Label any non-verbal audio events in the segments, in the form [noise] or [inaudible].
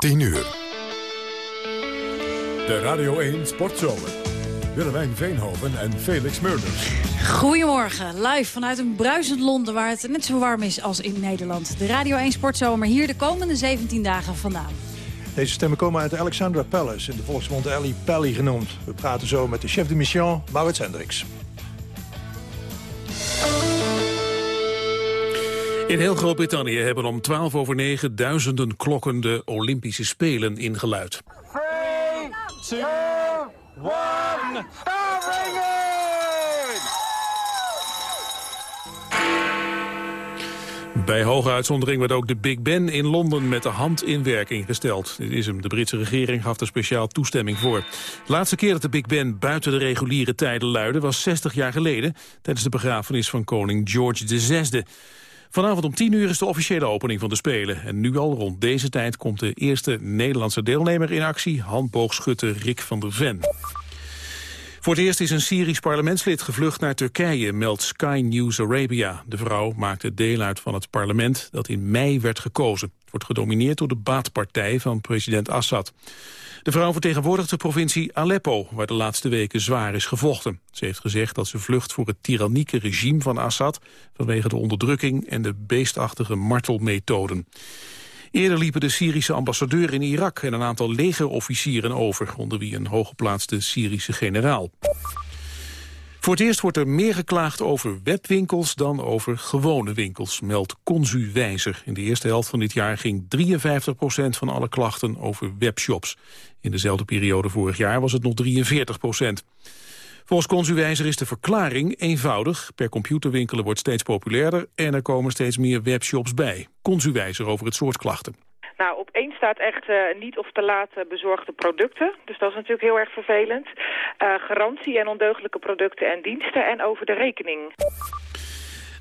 10 uur. De Radio 1 Sportzomer. Willemijn Veenhoven en Felix Meurders. Goedemorgen, live vanuit een bruisend Londen waar het net zo warm is als in Nederland. De Radio 1 Sportzomer hier de komende 17 dagen vandaan. Deze stemmen komen uit de Alexandra Palace, in de volksmond Ellie Pelly genoemd. We praten zo met de chef de mission, Maurits Hendricks. In heel Groot-Brittannië hebben om 12 over 9 duizenden klokken de Olympische Spelen ingeluid. 3, 2, 1, Bij hoge uitzondering werd ook de Big Ben in Londen met de hand in werking gesteld. Dit is hem. De Britse regering gaf er speciaal toestemming voor. De laatste keer dat de Big Ben buiten de reguliere tijden luidde was 60 jaar geleden... tijdens de begrafenis van koning George VI. Vanavond om 10 uur is de officiële opening van de Spelen. En nu al rond deze tijd komt de eerste Nederlandse deelnemer in actie... handboogschutter Rick van der Ven. Voor het eerst is een Syrisch parlementslid gevlucht naar Turkije, meldt Sky News Arabia. De vrouw maakte deel uit van het parlement dat in mei werd gekozen. Het wordt gedomineerd door de baatpartij van president Assad. De vrouw vertegenwoordigt de provincie Aleppo, waar de laatste weken zwaar is gevochten. Ze heeft gezegd dat ze vlucht voor het tyrannieke regime van Assad... vanwege de onderdrukking en de beestachtige martelmethoden. Eerder liepen de Syrische ambassadeur in Irak en een aantal legerofficieren over, onder wie een hooggeplaatste Syrische generaal. Voor het eerst wordt er meer geklaagd over webwinkels dan over gewone winkels, meldt Consuwijzer. In de eerste helft van dit jaar ging 53% van alle klachten over webshops. In dezelfde periode vorig jaar was het nog 43% Volgens Consuwijzer is de verklaring eenvoudig. Per computerwinkelen wordt steeds populairder en er komen steeds meer webshops bij. Consuwijzer over het soort klachten. Nou, op één staat echt uh, niet of te laat bezorgde producten. Dus dat is natuurlijk heel erg vervelend. Uh, garantie en ondeugelijke producten en diensten en over de rekening.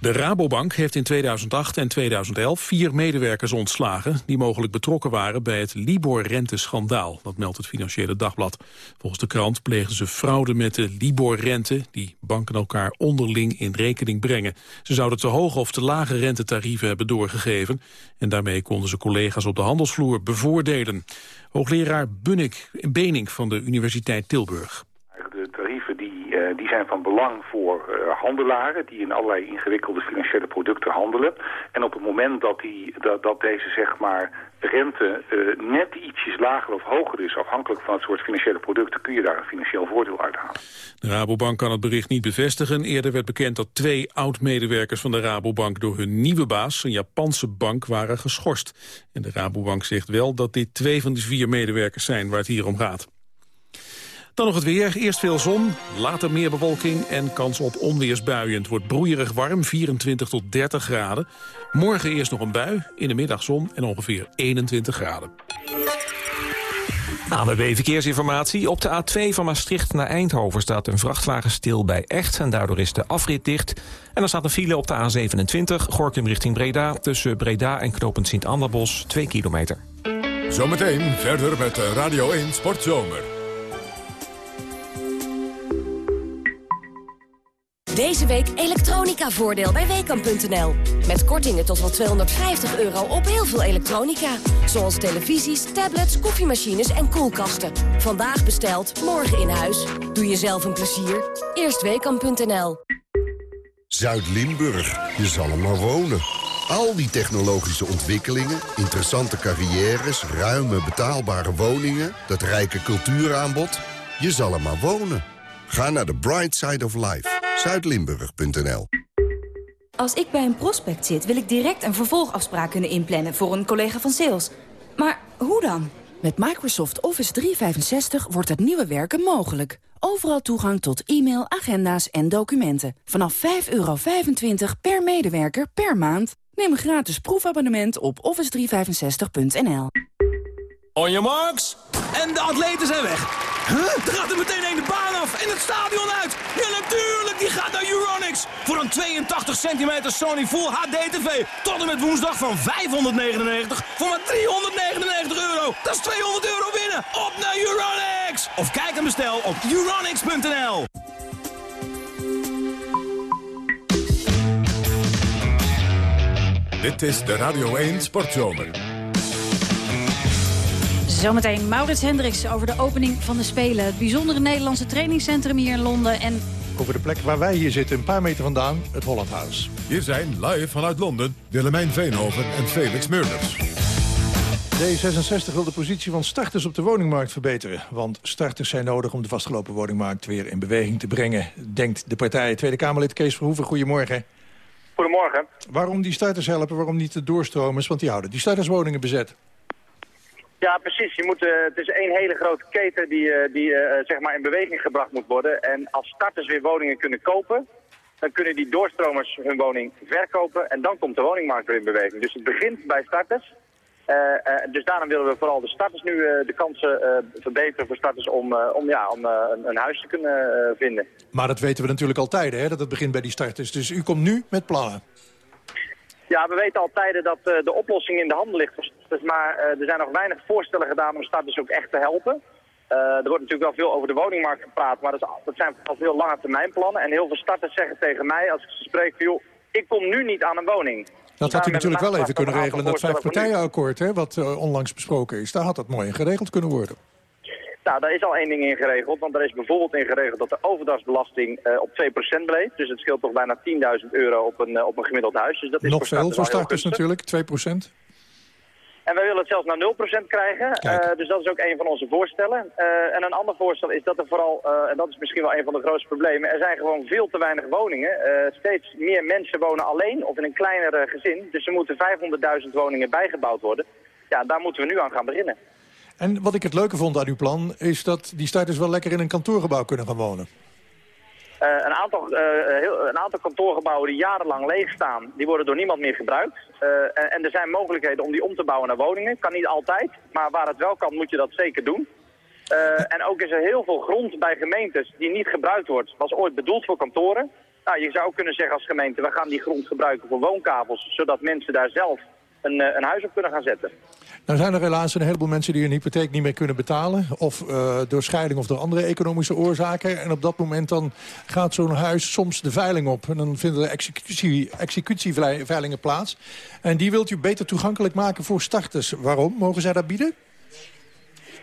De Rabobank heeft in 2008 en 2011 vier medewerkers ontslagen... die mogelijk betrokken waren bij het Libor-renteschandaal. Dat meldt het Financiële Dagblad. Volgens de krant plegen ze fraude met de Libor-rente... die banken elkaar onderling in rekening brengen. Ze zouden te hoge of te lage rentetarieven hebben doorgegeven... en daarmee konden ze collega's op de handelsvloer bevoordelen. Hoogleraar Bunnik Benink van de Universiteit Tilburg. Tarieven die, zijn van belang voor uh, handelaren die in allerlei ingewikkelde financiële producten handelen. En op het moment dat, die, dat, dat deze zeg maar rente uh, net ietsjes lager of hoger is, afhankelijk van het soort financiële producten, kun je daar een financieel voordeel uithalen. De Rabobank kan het bericht niet bevestigen. Eerder werd bekend dat twee oud-medewerkers van de Rabobank door hun nieuwe baas, een Japanse bank, waren geschorst. En de Rabobank zegt wel dat dit twee van de vier medewerkers zijn waar het hier om gaat. Dan nog het weer. Eerst veel zon, later meer bewolking en kans op onweersbuien. Het wordt broeierig warm, 24 tot 30 graden. Morgen eerst nog een bui, in de middag zon en ongeveer 21 graden. ANWB Verkeersinformatie. Op de A2 van Maastricht naar Eindhoven staat een vrachtwagen stil bij Echt... en daardoor is de afrit dicht. En er staat een file op de A27, Gorkum richting Breda... tussen Breda en Knopend Sint-Anderbos, 2 kilometer. Zometeen verder met Radio 1 Sportzomer. Deze week elektronica-voordeel bij Weekamp.nl. Met kortingen tot wel 250 euro op heel veel elektronica. Zoals televisies, tablets, koffiemachines en koelkasten. Vandaag besteld, morgen in huis. Doe jezelf een plezier. Eerst Weekamp.nl. Zuid-Limburg, je zal er maar wonen. Al die technologische ontwikkelingen, interessante carrières... ruime betaalbare woningen, dat rijke cultuuraanbod... je zal er maar wonen. Ga naar the Bright Side of Life. Zuidlimburg.nl Als ik bij een prospect zit, wil ik direct een vervolgafspraak kunnen inplannen... voor een collega van sales. Maar hoe dan? Met Microsoft Office 365 wordt het nieuwe werken mogelijk. Overal toegang tot e-mail, agenda's en documenten. Vanaf 5,25 per medewerker per maand. Neem een gratis proefabonnement op office365.nl. On your marks. En de atleten zijn weg. Huh? Er gaat er meteen een de baan af en het stadion uit. Ja, natuurlijk, die gaat naar Euronics. Voor een 82 centimeter Sony Full HD TV. Tot en met woensdag van 599 voor maar 399 euro. Dat is 200 euro winnen. Op naar Euronics. Of kijk en bestel op euronics.nl. Dit is de Radio 1 Sportzomer. Zometeen Maurits Hendricks over de opening van de Spelen. Het bijzondere Nederlandse trainingscentrum hier in Londen. En Over de plek waar wij hier zitten, een paar meter vandaan, het Hollandhuis. Hier zijn live vanuit Londen Willemijn Veenhoven en Felix Meurders. D66 wil de positie van starters op de woningmarkt verbeteren. Want starters zijn nodig om de vastgelopen woningmarkt weer in beweging te brengen. Denkt de partij. Tweede Kamerlid Kees Verhoeven, goedemorgen. Goedemorgen. Waarom die starters helpen, waarom niet de doorstromers? Want die houden die starterswoningen bezet. Ja, precies. Je moet, eh, het is één hele grote keten die, eh, die eh, zeg maar in beweging gebracht moet worden. En als starters weer woningen kunnen kopen, dan kunnen die doorstromers hun woning verkopen. En dan komt de woningmarkt weer in beweging. Dus het begint bij starters. Dus daarom willen we vooral de starters nu de kansen verbeteren voor starters om, om, ja, om een, een huis te kunnen vinden. Maar dat weten we natuurlijk altijd, hè, dat het begint bij die starters. Dus u komt nu met plannen. Ja, we weten al tijden dat de oplossing in de handen ligt voor starters, maar eh, er zijn nog weinig voorstellen gedaan om starters ook echt te helpen. Eh, er wordt natuurlijk wel veel over de woningmarkt gepraat, maar dat, is, dat zijn vooral veel lange termijn plannen. En heel veel starters zeggen tegen mij, als ik ze spreek, van, joh, ik kom nu niet aan een woning. Dat had u Daarom natuurlijk wel even kunnen regelen, dat vijfpartijenakkoord, hè, wat eh, onlangs besproken is. Daar had dat mooi in geregeld kunnen worden. Nou, daar is al één ding in geregeld. Want er is bijvoorbeeld in geregeld dat de overdagsbelasting op 2% bleef. Dus het scheelt toch bijna 10.000 euro op een, op een gemiddeld huis. Dus dat is Nog veel voor heel starters natuurlijk, 2 procent. En wij willen het zelfs naar 0% krijgen. Eh, dus dat is ook een van onze voorstellen. Eh, en een ander voorstel is dat er vooral, eh, en dat is misschien wel een van de grootste problemen, er zijn gewoon veel te weinig woningen. Steeds meer mensen wonen alleen of in een kleiner eh, gezin. Dus er moeten 500.000 woningen bijgebouwd worden. Ja, daar moeten we nu aan gaan beginnen. En wat ik het leuke vond aan uw plan... is dat die starters wel lekker in een kantoorgebouw kunnen gaan wonen. Eh, een, aantal, eh, heel, een aantal kantoorgebouwen die jarenlang leeg staan, die worden door niemand meer gebruikt. Eh, en, en er zijn mogelijkheden om die om te bouwen naar woningen. Kan niet altijd, maar waar het wel kan moet je dat zeker doen. En ook is er heel veel grond bij gemeentes die niet gebruikt wordt. Was ooit bedoeld voor kantoren. Nou, je zou kunnen zeggen als gemeente, we gaan die grond gebruiken voor woonkavels, zodat mensen daar zelf een, eh, een huis op kunnen gaan zetten. Nou zijn er helaas een heleboel mensen die hun hypotheek niet meer kunnen betalen. Of eh, door scheiding of door andere economische oorzaken. En op dat moment dan gaat zo'n huis soms de veiling op. En dan vinden er executie, executieveilingen plaats. En die wilt u beter toegankelijk maken voor starters. Waarom? Mogen zij dat bieden?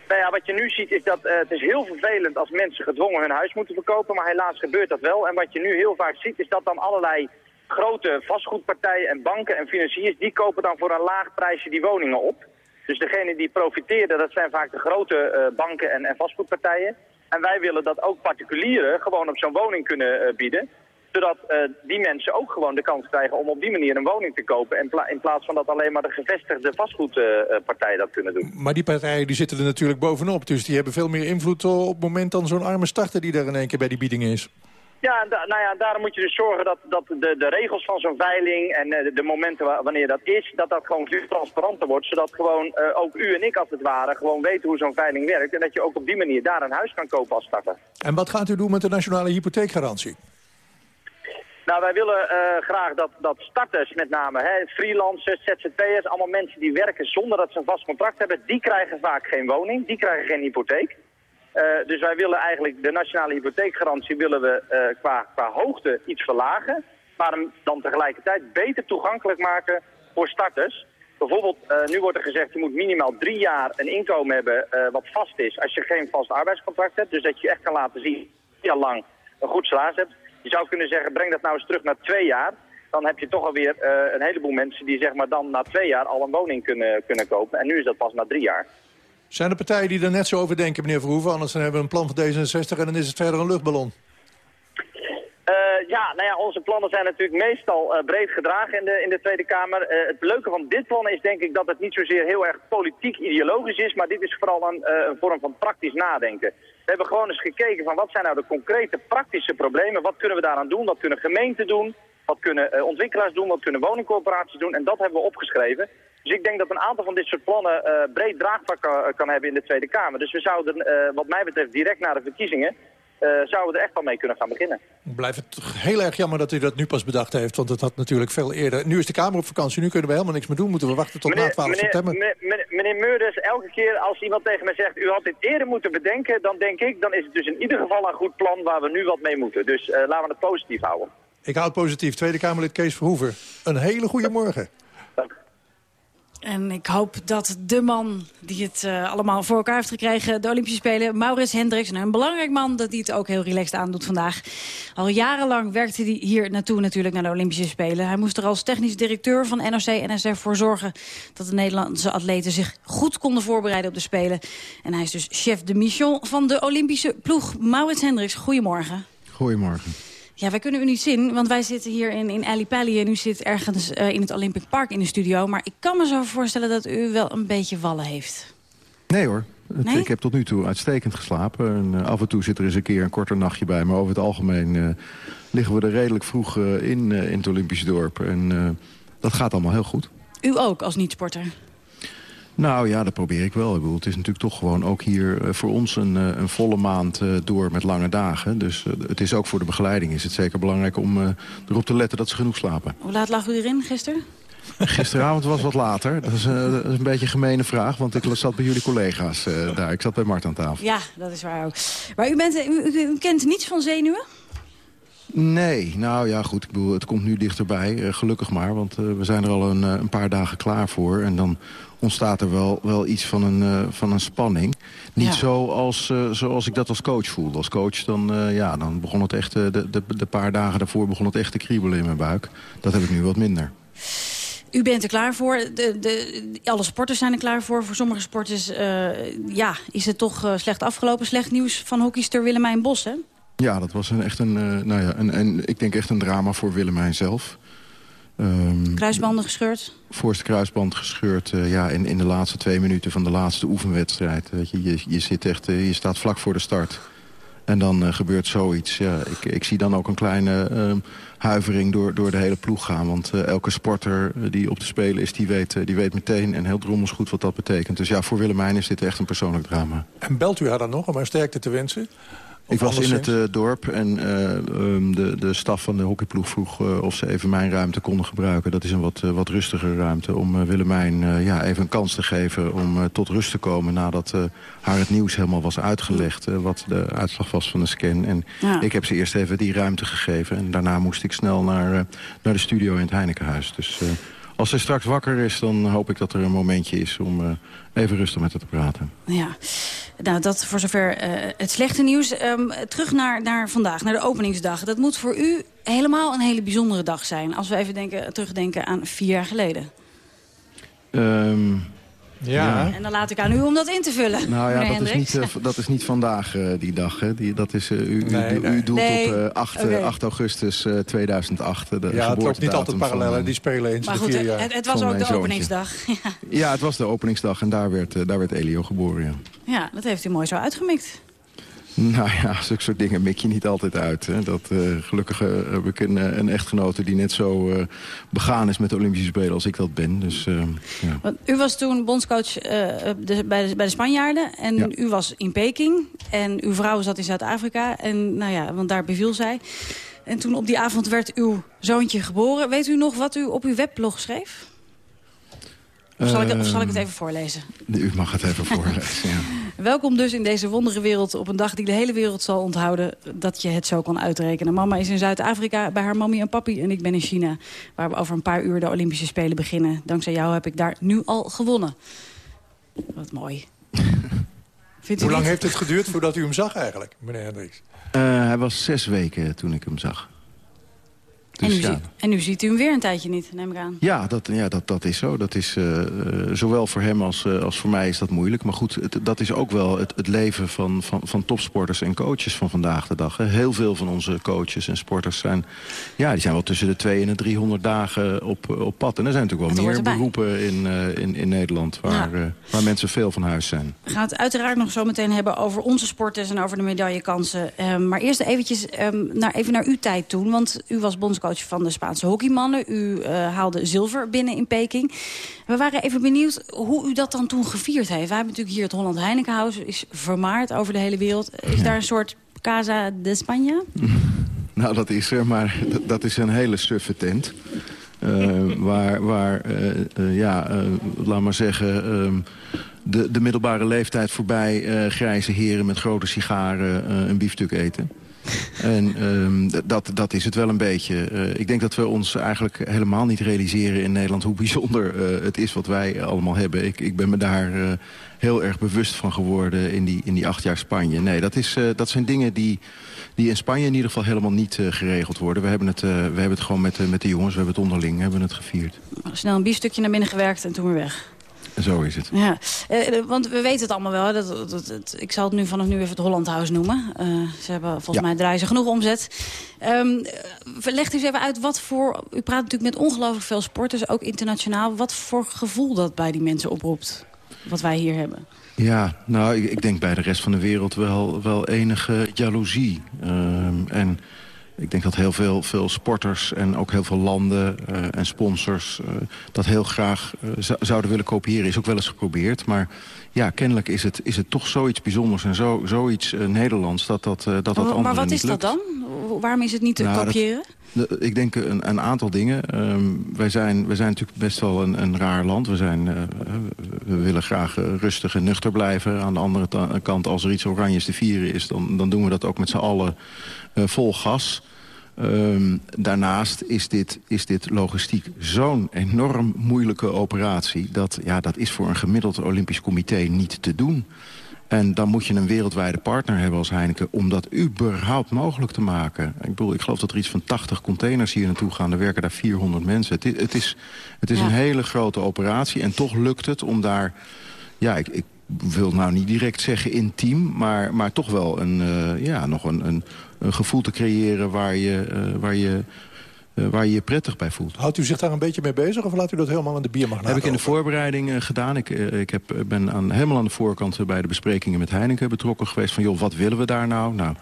Nou ja, wat je nu ziet is dat eh, het is heel vervelend als mensen gedwongen hun huis moeten verkopen, maar helaas gebeurt dat wel. En wat je nu heel vaak ziet is dat dan allerlei grote vastgoedpartijen en banken en financiers, die kopen dan voor een laag prijsje die woningen op. Dus degene die profiteren, dat zijn vaak de grote eh, banken en, en vastgoedpartijen. En wij willen dat ook particulieren gewoon op zo'n woning kunnen eh, bieden. Zodat eh, die mensen ook gewoon de kans krijgen om op die manier een woning te kopen. In, pla- in plaats van dat alleen maar de gevestigde vastgoedpartijen dat kunnen doen. Maar die partijen die zitten er natuurlijk bovenop. Dus die hebben veel meer invloed op het moment dan zo'n arme starter die er in één keer bij die bieding is. Ja, da- nou ja, daarom moet je dus zorgen dat, dat de, de regels van zo'n veiling en eh, de, de momenten wa- wanneer dat is, dat dat gewoon veel transparanter wordt. Zodat gewoon eh, ook u en ik als het ware gewoon weten hoe zo'n veiling werkt. En dat je ook op die manier daar een huis kan kopen als starter. En wat gaat u doen met de nationale hypotheekgarantie? Nou, wij willen eh, graag dat, dat starters met name, hè, freelancers, ZZP'ers, allemaal mensen die werken zonder dat ze een vast contract hebben, die krijgen vaak geen woning, die krijgen geen hypotheek. Eh, dus wij willen eigenlijk de nationale hypotheekgarantie willen we eh, qua, qua hoogte iets verlagen, maar hem dan tegelijkertijd beter toegankelijk maken voor starters. Bijvoorbeeld, eh, nu wordt er gezegd, je moet minimaal drie jaar een inkomen hebben wat vast is als je geen vast arbeidscontract hebt. Dus dat je echt kan laten zien, jaar lang een goed salaris hebt. Je zou kunnen zeggen, breng dat nou eens terug naar twee jaar. Dan heb je toch alweer een heleboel mensen die zeg maar dan na twee jaar al een woning kunnen, kunnen kopen. En nu is dat pas na drie jaar. Zijn er partijen die er net zo over denken, meneer Verhoeven? Anders dan hebben we een plan van D66 en dan is het verder een luchtballon. Eh, ja, nou ja, onze plannen zijn natuurlijk meestal eh, breed gedragen in de, in de Tweede Kamer. Eh, het leuke van dit plan is denk ik dat het niet zozeer heel erg politiek-ideologisch is, maar dit is vooral een, een vorm van praktisch nadenken. We hebben gewoon eens gekeken van wat zijn nou de concrete praktische problemen, wat kunnen we daaraan doen, wat kunnen gemeenten doen, wat kunnen ontwikkelaars doen, wat kunnen woningcorporaties doen en dat hebben we opgeschreven. Dus ik denk dat een aantal van dit soort plannen eh, breed draagvlak kan, kan hebben in de Tweede Kamer. Dus we zouden eh, wat mij betreft direct na de verkiezingen eh, zouden we er echt wel mee kunnen gaan beginnen. Ik blijf het heel erg jammer dat u dat nu pas bedacht heeft. Want het had natuurlijk veel eerder... Nu is de Kamer op vakantie, nu kunnen we helemaal niks meer doen. Moeten we wachten tot na 12 september. meneer, meneer, meneer Meurders, elke keer als iemand tegen mij zegt... u had dit eerder moeten bedenken, dan denk ik... dan is het dus in ieder geval een goed plan waar we nu wat mee moeten. Dus eh, laten we het positief houden. Ik houd positief. Tweede Kamerlid Kees Verhoeven. Een hele goede morgen. En ik hoop dat de man die het uh, allemaal voor elkaar heeft gekregen... de Olympische Spelen, Maurits Hendricks, een belangrijk man... dat hij het ook heel relaxed aandoet vandaag. Al jarenlang werkte hij hier naartoe natuurlijk naar de Olympische Spelen. Hij moest er als technisch directeur van NOC-NSF voor zorgen... dat de Nederlandse atleten zich goed konden voorbereiden op de Spelen. En hij is dus chef de mission van de Olympische ploeg. Maurits Hendricks, goedemorgen. Goedemorgen. Ja, wij kunnen u niet zien, want wij zitten hier in, in en u zit ergens uh, in het Olympic Park in de studio. Maar ik kan me zo voorstellen dat u wel een beetje wallen heeft. Nee hoor. Nee? Ik heb tot nu toe uitstekend geslapen. En, uh, af en toe zit er eens een keer een korter nachtje bij. Maar over het algemeen uh, liggen we er redelijk vroeg in, in het Olympische dorp. En dat gaat allemaal heel goed. U ook als niet-sporter? Nou ja, dat probeer ik wel. Ik bedoel, het is natuurlijk toch gewoon ook hier uh, voor ons een, uh, een volle maand uh, door met lange dagen. Dus het is ook voor de begeleiding is het zeker belangrijk om erop te letten dat ze genoeg slapen. Hoe laat lag u erin gisteren? Gisteravond was wat later. Dat is, dat is, een beetje een gemene vraag, want ik zat bij jullie collega's daar. Ik zat bij Mart aan tafel. Ja, dat is waar ook. Maar u, bent, u, u kent niets van zenuwen? Nee, nou ja, goed. Ik bedoel, het komt nu dichterbij, uh, gelukkig maar. Want we zijn er al een, een, paar dagen klaar voor. En dan ontstaat er wel, wel iets van een, van een spanning. Niet ja. zo als, zoals ik dat als coach voelde. Als coach dan, ja, dan begon het echt, de, de, de paar dagen daarvoor begon het echt te kriebelen in mijn buik. Dat heb ik nu wat minder. U bent er klaar voor. De, de, alle sporters zijn er klaar voor. Voor sommige sporters ja, is het toch slecht afgelopen. Slecht nieuws van hockeyster Willemijn Bos, hè? Ja, dat was een, echt een, nou ja, een, en ik denk echt een drama voor Willemijn zelf. Um, Kruisbanden gescheurd? Voorste kruisband gescheurd uh, ja, in, in de laatste twee minuten van de laatste oefenwedstrijd. Weet je, je, je, zit echt, uh, je staat vlak voor de start. En dan gebeurt zoiets. Ja, ik, ik zie dan ook een kleine ehm, huivering door, door de hele ploeg gaan. Want elke sporter die op te spelen is, die weet, die weet meteen en heel drommels goed wat dat betekent. Dus ja, voor Willemijn is dit echt een persoonlijk drama. En belt u haar dan nog om haar sterkte te wensen? Ik was in het uh, dorp en uh, um, de, de staf van de hockeyploeg vroeg uh, of ze even mijn ruimte konden gebruiken. Dat is een wat, wat rustigere ruimte om Willemijn ja, even een kans te geven om tot rust te komen nadat haar het nieuws helemaal was uitgelegd. wat de uitslag was van de scan. En ja. ik heb ze eerst even die ruimte gegeven en daarna moest ik snel naar, naar de studio in het Heinekenhuis. Dus als zij straks wakker is, dan hoop ik dat er een momentje is om even rustig met haar te praten. Ja, nou dat voor zover uh, het slechte nieuws. Um, terug naar, naar vandaag, naar de openingsdag. Dat moet voor u helemaal een hele bijzondere dag zijn. Als we even denken, terugdenken aan vier jaar geleden. Um, ja. En dan laat ik aan u om dat in te vullen. Nou ja, dat is, niet, uh, dat is niet vandaag uh, die dag. Hè. Die, dat is, uh, u, nee, u, doelt nee. op 8, okay. 8, augustus 2008. De ja, het loopt niet altijd parallel. Van, die spelen eens maar goed, vier jaar. Het, het was ook de openingsdag. [laughs] ja. ja, het was de openingsdag en daar werd, daar werd Elio geboren. Ja. ja, dat heeft u mooi zo uitgemikt. [laughs] Nou ja, zulke soort dingen mik je niet altijd uit. Hè. Dat, uh, gelukkig uh, heb ik een, een, echtgenote die net zo uh, begaan is met de Olympische Spelen als ik dat ben. Dus, ja. Want u was toen bondscoach de, bij, de, bij de Spanjaarden en ja. u was in Peking. En uw vrouw zat in Zuid-Afrika en nou ja, want daar beviel zij. En toen op die avond werd uw zoontje geboren. Weet u nog wat u op uw weblog schreef? Of zal, ik, of zal, ik, het even voorlezen? U mag het even voorlezen, ja. Welkom dus in deze wondere wereld op een dag die de hele wereld zal onthouden... dat je het zo kan uitrekenen. Mama is in Zuid-Afrika bij haar mammy en papi en ik ben in China... waar we over een paar uur de Olympische Spelen beginnen. Dankzij jou heb ik daar nu al gewonnen. Wat mooi. [laughs] Hoe lang heeft het geduurd voordat u hem zag eigenlijk, meneer Hendricks? Uh, hij was zes weken toen ik hem zag. Dus, en, u ja. ziet, en u ziet u hem weer een tijdje niet, neem ik aan. Ja, dat, ja, dat, dat is zo. Dat is, uh, zowel voor hem als, uh, als voor mij is dat moeilijk. Maar goed, het, dat is ook wel het, het leven van, van, van topsporters en coaches van vandaag de dag. Hè. Heel veel van onze coaches en sporters zijn, ja, die zijn wel tussen de 200 en de 300 dagen op, op pad. En er zijn natuurlijk wel meer beroepen in, in, in Nederland waar, ja. waar mensen veel van huis zijn. We gaan het uiteraard nog zo meteen hebben over onze sporters en over de medaillekansen. Um, maar eerst eventjes um, naar, even naar uw tijd toen, want u was bondscoach van de Spaanse hockeymannen. U uh, haalde zilver binnen in Peking. We waren even benieuwd hoe u dat dan toen gevierd heeft. Wij hebben natuurlijk hier het Holland Heinekenhuis. is vermaard over de hele wereld. Is ja. daar een soort Casa de España? [laughs] Nou, dat is er, maar dat is een hele suffe tent. Uh, waar, waar uh, uh, ja, laat maar zeggen, ehm, de, de middelbare leeftijd voorbij... grijze heren met grote sigaren een biefstuk eten. En ehm, dat, dat is het wel een beetje. Eh, ik denk dat we ons eigenlijk helemaal niet realiseren in Nederland... hoe bijzonder uh, het is wat wij allemaal hebben. Ik, ik ben me daar uh, heel erg bewust van geworden in die, in die acht jaar Spanje. Nee, dat, is, dat zijn dingen die, die in Spanje in ieder geval helemaal niet geregeld worden. We hebben het, we hebben het gewoon met, met de jongens, we hebben het onderling, hebben het gevierd. Snel een biefstukje naar binnen gewerkt en toen weer weg. Zo is het. Ja, uh, want we weten het allemaal wel. Dat, dat, dat, ik zal het nu vanaf nu even het Holland House noemen. Uh, ze hebben volgens ja. mij draaien ze genoeg omzet. Um, leg eens even uit wat voor... U praat natuurlijk met ongelooflijk veel sporters, ook internationaal. Wat voor gevoel dat bij die mensen oproept, wat wij hier hebben? Ja, nou, ik, ik denk bij de rest van de wereld wel, wel enige jaloezie. Uh, en ik denk dat heel veel, veel sporters en ook heel veel landen uh, en sponsors... Uh, dat heel graag uh, zouden willen kopiëren. Is ook wel eens geprobeerd. Maar ja, kennelijk is het, is het toch zoiets bijzonders en zo, zoiets Nederlands... dat dat, dat, dat maar, maar wat is dat dan? Waarom is het niet te nou, kopiëren? Dat, ik denk een, een aantal dingen. Um, wij, zijn, wij zijn natuurlijk best wel een, een raar land. We, zijn, we willen graag rustig en nuchter blijven. Aan de andere kant, als er iets oranjes te vieren is... dan, dan doen we dat ook met z'n allen vol gas... Um, daarnaast is dit, is dit logistiek zo'n enorm moeilijke operatie... Dat, ja, dat is voor een gemiddeld Olympisch comité niet te doen. En dan moet je een wereldwijde partner hebben als Heineken... om dat überhaupt mogelijk te maken. Ik bedoel, ik geloof dat er iets van 80 containers hier naartoe gaan. Er werken daar 400 mensen. Het is, het is, het is ja. een hele grote operatie. En toch lukt het om daar... Ja, ik, ik wil nou niet direct zeggen intiem... maar, maar toch wel een, uh, ja, nog een, een, een gevoel te creëren waar je, uh, waar je uh, waar je je prettig bij voelt. Houdt u zich daar een beetje mee bezig of laat u dat helemaal aan de biermagnaat Heb ik in de voorbereiding gedaan. Ik, ik heb, ben aan, helemaal aan de voorkant bij de besprekingen met Heineken betrokken geweest. Van joh, wat willen we daar nou? Nou,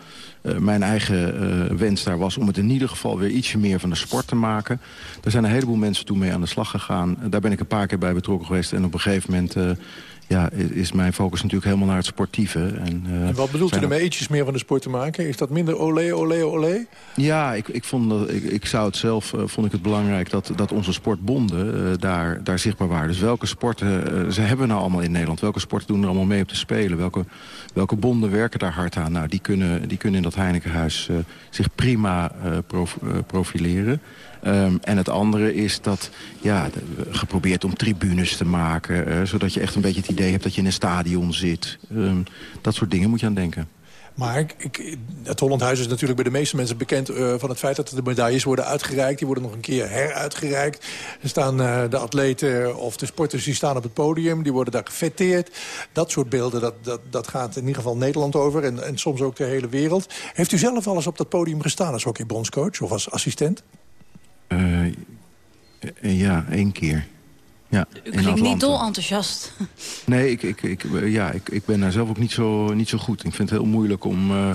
mijn eigen wens daar was om het in ieder geval weer ietsje meer van de sport te maken. Daar zijn een heleboel mensen toen mee aan de slag gegaan. daar ben ik een paar keer bij betrokken geweest. En op een gegeven moment ja, is mijn focus natuurlijk helemaal naar het sportieve. En, uh, en wat bedoelt u ermee ietsjes meer van de sport te maken? Is dat minder olé, olé, olé? Ja, ik, ik, vond dat, ik, ik zou het zelf uh, vond ik het belangrijk dat, dat onze sportbonden uh, daar, daar zichtbaar waren. Dus welke sporten ze hebben we nou allemaal in Nederland? Welke sporten doen er allemaal mee op te spelen? Welke, welke bonden werken daar hard aan? Nou, die kunnen, die kunnen in dat Heinekenhuis zich prima prof, profileren. Um, en het andere is dat ja, geprobeerd om tribunes te maken... Uh, zodat je echt een beetje het idee hebt dat je in een stadion zit. Um, dat soort dingen moet je aan denken. Maar ik, het Hollandhuis is natuurlijk bij de meeste mensen bekend uh, van het feit dat de medailles worden uitgereikt. Die worden nog een keer heruitgereikt. Er staan uh, de atleten of de sporters die staan op het podium. Die worden daar gefeteerd. Dat soort beelden, dat, dat, dat gaat in ieder geval Nederland over. En, en soms ook de hele wereld. Heeft u zelf al eens op dat podium gestaan als hockeybondscoach of als assistent? Uh, ja, één keer. Ja, U klinkt niet dol enthousiast. [laughs] Nee, ik, ik, ik, ja, ik, ik ben daar zelf ook niet zo, niet zo goed. Ik vind het heel moeilijk om, uh,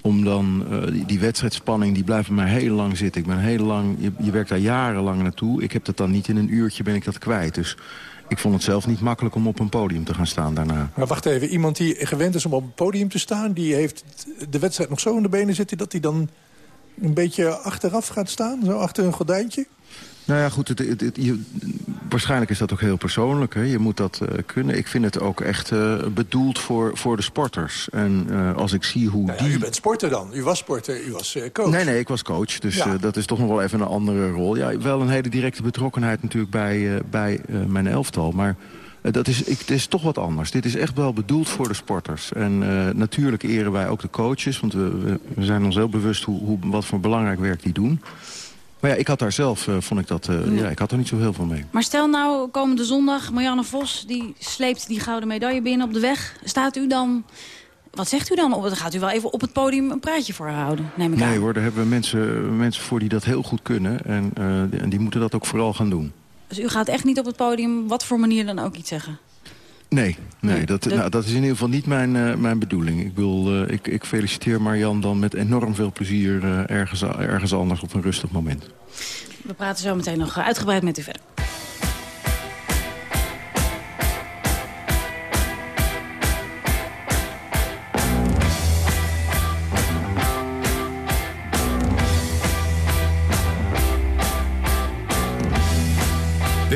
om dan... Uh, die, die wedstrijdspanning die blijft bij mij heel lang zitten. Ik ben heel lang... Je, je werkt daar jarenlang naartoe. Ik heb dat dan niet in een uurtje ben ik dat kwijt. Dus ik vond het zelf niet makkelijk om op een podium te gaan staan daarna. Maar wacht even, iemand die gewend is om op een podium te staan... die heeft de wedstrijd nog zo in de benen zitten... dat hij dan een beetje achteraf gaat staan, zo achter een gordijntje? Nou ja, goed, het, het, het, je, waarschijnlijk is dat ook heel persoonlijk. Hè? Je moet dat uh, kunnen. Ik vind het ook echt uh, bedoeld voor, voor de sporters. En uh, als ik zie hoe nou ja, die... U bent sporter dan. U was sporter, u was coach. Nee, nee, ik was coach. Dus ja. dat is toch nog wel even een andere rol. Ja, wel een hele directe betrokkenheid natuurlijk bij, bij mijn elftal. Maar dat is, ik, het is toch wat anders. Dit is echt wel bedoeld voor de sporters. En natuurlijk eren wij ook de coaches. Want we, we, zijn ons heel bewust hoe, hoe, wat voor belangrijk werk die doen. Maar ja, ik had daar zelf, uh, vond ik dat, uh, ja, ik had er niet zo heel veel mee. Maar stel nou, komende zondag, Marianne Vos, die sleept die gouden medaille binnen op de weg. Staat u dan, wat zegt u dan? Dan gaat u wel even op het podium een praatje voor haar houden, neem ik nee, aan. Nee hoor, daar hebben we mensen, mensen voor die dat heel goed kunnen. En, uh, die, en die moeten dat ook vooral gaan doen. Dus u gaat echt niet op het podium, wat voor manier dan ook iets zeggen? Nee, nee dat, nou, dat is in ieder geval niet mijn, uh, mijn bedoeling. Ik, wil, uh, ik, ik feliciteer Marian dan met enorm veel plezier uh, ergens, ergens anders op een rustig moment. We praten zo meteen nog uitgebreid met u verder.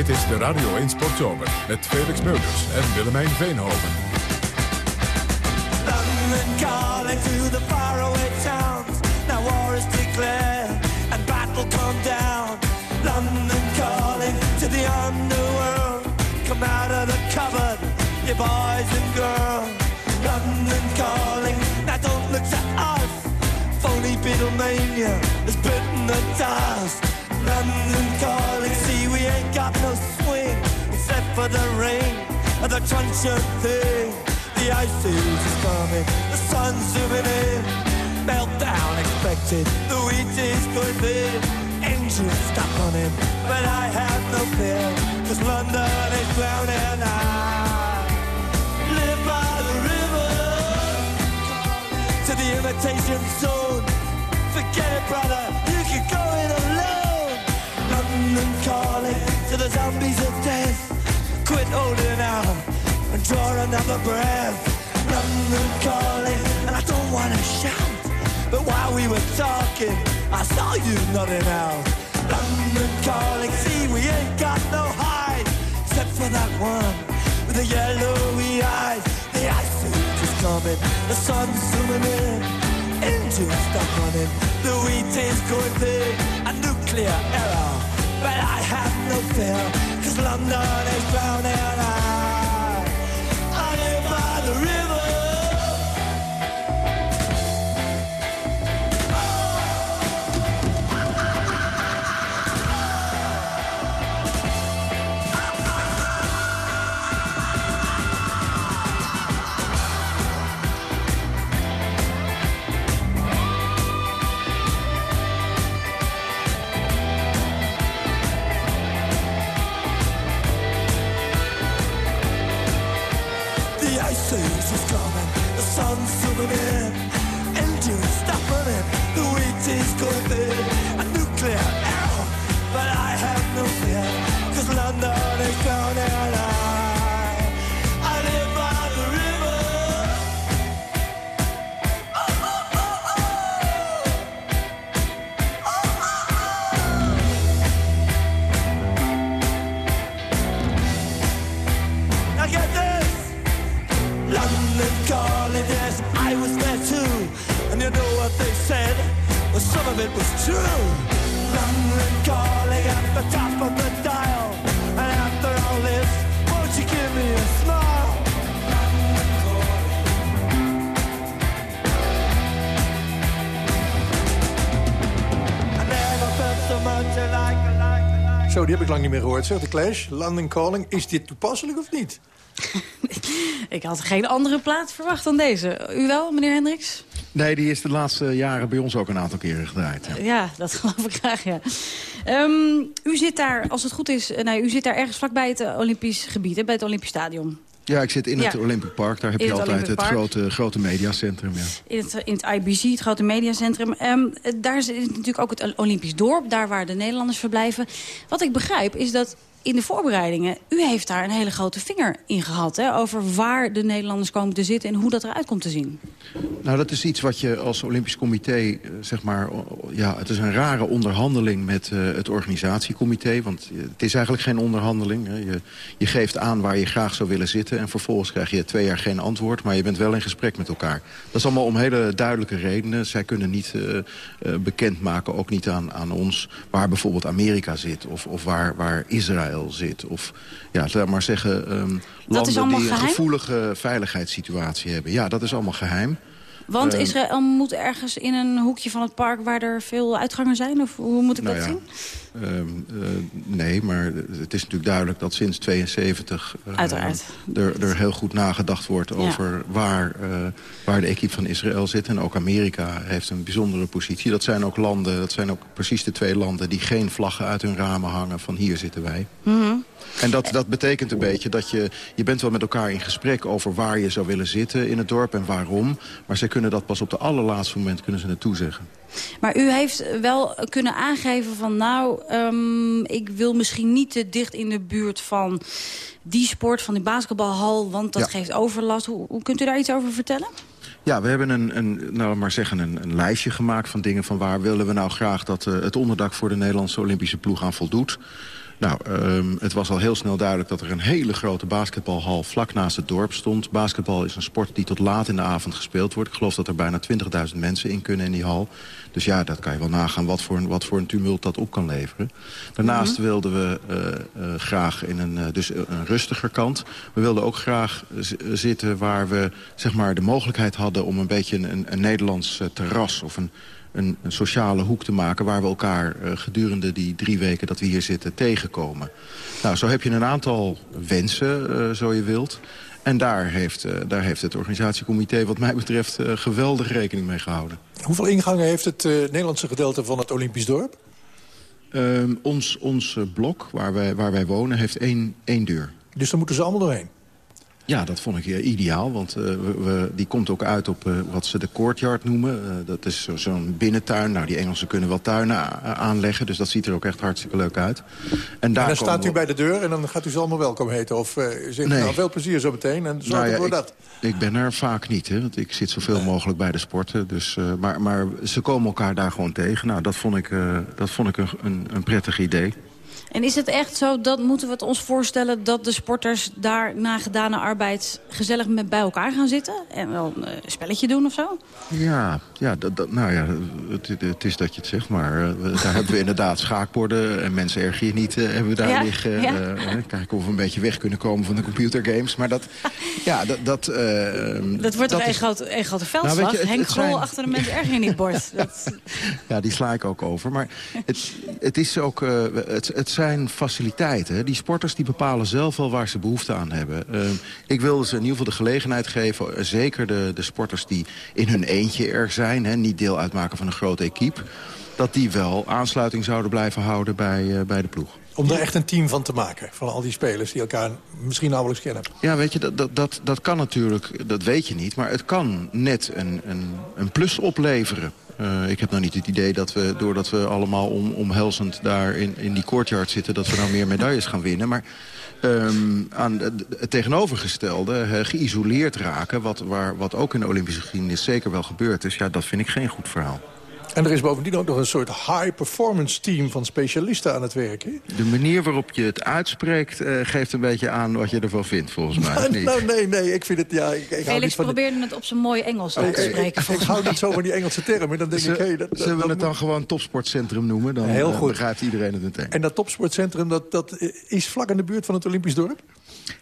Dit is de Radio 1 Sportzomer met Felix Meurders en Willemijn Veenhoven. London calling to the faraway towns declare and battle come down. London calling to the underworld. Come out of the cupboard, you boys and girls. London calling, now don't look to us. Phony Beatlemania has bitten the dust. For the rain and the truncheon thing. The ice age is coming, the sun's zooming in. Meltdown expected, the wheat is going. Engines stop running, but I have no fear, cause London is drowning. I live by the river to the imitation zone. Forget it, brother, you can go in alone. Breath. London calling, and I don't wanna shout, but while we were talking, I saw you nodding out. London calling, see we ain't got no hide, except for that one with the yellowy eyes. The ice is coming, the sun's zooming in, engines stop running, the wheat is going big, a nuclear error. But I have no fear, cause London is drowning. Zo, die heb ik lang niet meer gehoord. Zeg, de Clash, London Calling. Is dit toepasselijk of niet? [laughs] Ik had geen andere plaat verwacht dan deze. U wel, meneer Hendricks? Nee, die is de laatste jaren bij ons ook een aantal keren gedraaid. ja. Ja, dat [laughs] geloof ik graag, ja. Ehm, u zit daar, als het goed is, eh, nee, u zit daar ergens vlakbij het eh, Olympisch gebied, hè, bij het Olympisch Stadion. Ja, ik zit in het Ja. Olympic Park. Daar heb In je het altijd Olympic het Park. grote, grote mediacentrum. Ja. In het, in het IBC, het grote mediacentrum. Ehm, eh, daar is natuurlijk ook het Olympisch dorp, daar waar de Nederlanders verblijven. Wat ik begrijp is dat in de voorbereidingen... u heeft daar een hele grote vinger in gehad... Hè, over waar de Nederlanders komen te zitten en hoe dat eruit komt te zien. Nou, dat is iets wat je als Olympisch Comité, eh, zeg maar... ja, het is een rare onderhandeling met eh, het organisatiecomité. Want eh, het is eigenlijk geen onderhandeling. Hè. Je, je geeft aan waar je graag zou willen zitten... en vervolgens krijg je twee jaar geen antwoord... maar je bent wel in gesprek met elkaar. Dat is allemaal om hele duidelijke redenen. Zij kunnen niet eh, bekendmaken, ook niet aan, aan ons... waar bijvoorbeeld Amerika zit of, of waar, waar Israël zit. Of, ja, laat maar zeggen, ehm, landen die een gevoelige veiligheidssituatie hebben. Ja, dat is allemaal geheim. Want Ehm, Israël moet ergens in een hoekje van het park... waar er veel uitgangen zijn? Of hoe moet ik Nou dat ja, zien? Ehm, eh, nee, maar het is natuurlijk duidelijk dat sinds 72... eh. Er, er heel goed nagedacht wordt Ja. over waar, eh, waar de equipe van Israël zit. En ook Amerika heeft een bijzondere positie. Dat zijn ook landen, dat zijn ook precies de twee landen... die geen vlaggen uit hun ramen hangen van hier zitten wij. Mhm. En dat, dat betekent een beetje dat je... je bent wel met elkaar in gesprek over waar je zou willen zitten in het dorp en waarom. Maar zij kunnen dat pas op de allerlaatste moment kunnen ze het toezeggen. Maar u heeft wel kunnen aangeven van... nou, ehm, ik wil misschien niet te dicht in de buurt van die sport, van die basketbalhal... want dat Ja. geeft overlast. Hoe, hoe kunt u daar iets over vertellen? Ja, we hebben een, een, nou, maar zeggen een, een lijstje gemaakt van dingen... van waar willen we nou graag dat eh, het onderdak voor de Nederlandse Olympische ploeg aan voldoet. Nou, um, het was al heel snel duidelijk dat er een hele grote basketbalhal vlak naast het dorp stond. Basketbal is een sport die tot laat in de avond gespeeld wordt. Ik geloof dat er bijna 20.000 mensen in kunnen in die hal. Dus ja, dat kan je wel nagaan wat voor een, wat voor een tumult dat op kan leveren. Daarnaast mhm. wilden we uh, uh, graag in een, uh, dus een rustiger kant. We wilden ook graag zitten waar we zeg maar, de mogelijkheid hadden... om een beetje een, een Nederlands terras of een een, een, sociale hoek te maken... waar we elkaar uh, gedurende die drie weken dat we hier zitten tegenkomen. Nou, zo heb je een aantal wensen, uh, zo je wilt. En daar heeft, uh, daar heeft het organisatiecomité wat mij betreft geweldig rekening mee gehouden. Hoeveel ingangen heeft het Nederlandse gedeelte van het Olympisch dorp? Ehm, ons ons blok, waar wij, waar wij wonen, heeft één, één deur. Dus daar moeten ze allemaal doorheen? Ja, dat vond ik uh, ideaal, want uh, we, die komt ook uit op uh, wat ze de courtyard noemen. dat is zo'n binnentuin. Nou, die Engelsen kunnen wel tuinen aanleggen, dus dat ziet er ook echt hartstikke leuk uit. En, daar en dan staat u bij de deur en dan gaat u ze allemaal welkom heten? Of zegt nee. nou, veel plezier zo meteen en zorg nou ja, voor ik, dat? Ik ben er vaak niet, hè, want ik zit zoveel mogelijk bij de sporten. Dus, maar, maar ze komen elkaar daar gewoon tegen. Nou, dat vond ik, dat vond ik een, een, een prettig idee. En is het echt zo, dat moeten we het ons voorstellen... dat de sporters daar na gedane arbeid gezellig met bij elkaar gaan zitten? En wel een spelletje doen of zo? Ja, ja, dat, dat, nou ja het, het, is dat je het zegt, maar uh, daar [laughs] hebben we inderdaad schaakborden... en mensen erg je niet uh, hebben we daar ja, liggen. Ja. Uh, kijken of we een beetje weg kunnen komen van de computergames. Maar dat, [laughs] ja, dat... Dat, dat wordt toch een grote, een grote veldslag? Nou, Henk zijn... achter de mensen erg in die bord. Dat... ja, die sla ik ook over. Maar het, het is ook... het, het zijn faciliteiten. Die sporters die bepalen zelf wel waar ze behoefte aan hebben. Uh, ik wilde ze in ieder geval de gelegenheid geven... Uh, zeker de, de sporters die in hun eentje er zijn... Hè, niet deel uitmaken van een grote equipe... dat die wel aansluiting zouden blijven houden bij, uh, bij de ploeg. Om er echt een team van te maken, van al die spelers die elkaar misschien nauwelijks kennen. Ja, weet je, dat, dat, dat, dat kan natuurlijk, dat weet je niet. Maar het kan net een, een, een plus opleveren. Uh, ik heb nou niet het idee dat we, doordat we allemaal om, omhelzend daar in, in die courtyard zitten... dat we nou meer medailles gaan winnen. Maar um, aan het tegenovergestelde, uh, geïsoleerd raken... Wat, waar, wat ook in de Olympische geschiedenis zeker wel gebeurd is... ja, dat vind ik geen goed verhaal. En er is bovendien ook nog een soort high-performance team van specialisten aan het werk. Hè? De manier waarop je het uitspreekt uh, geeft een beetje aan wat je ervan vindt, volgens mij. [laughs] Nou, nou nee, nee, ik vind het... Ja, ik, ik Felix van probeerde het op zijn mooie Engels uit te spreken. Ik, ik, ik hou niet zo van die Engelse termen. Dan denk Z ik, hey, dat, zullen we het dan gewoon topsportcentrum noemen? Dan Heel goed. begrijpt iedereen het meteen. En dat topsportcentrum, dat, dat is vlak in de buurt van het Olympisch dorp?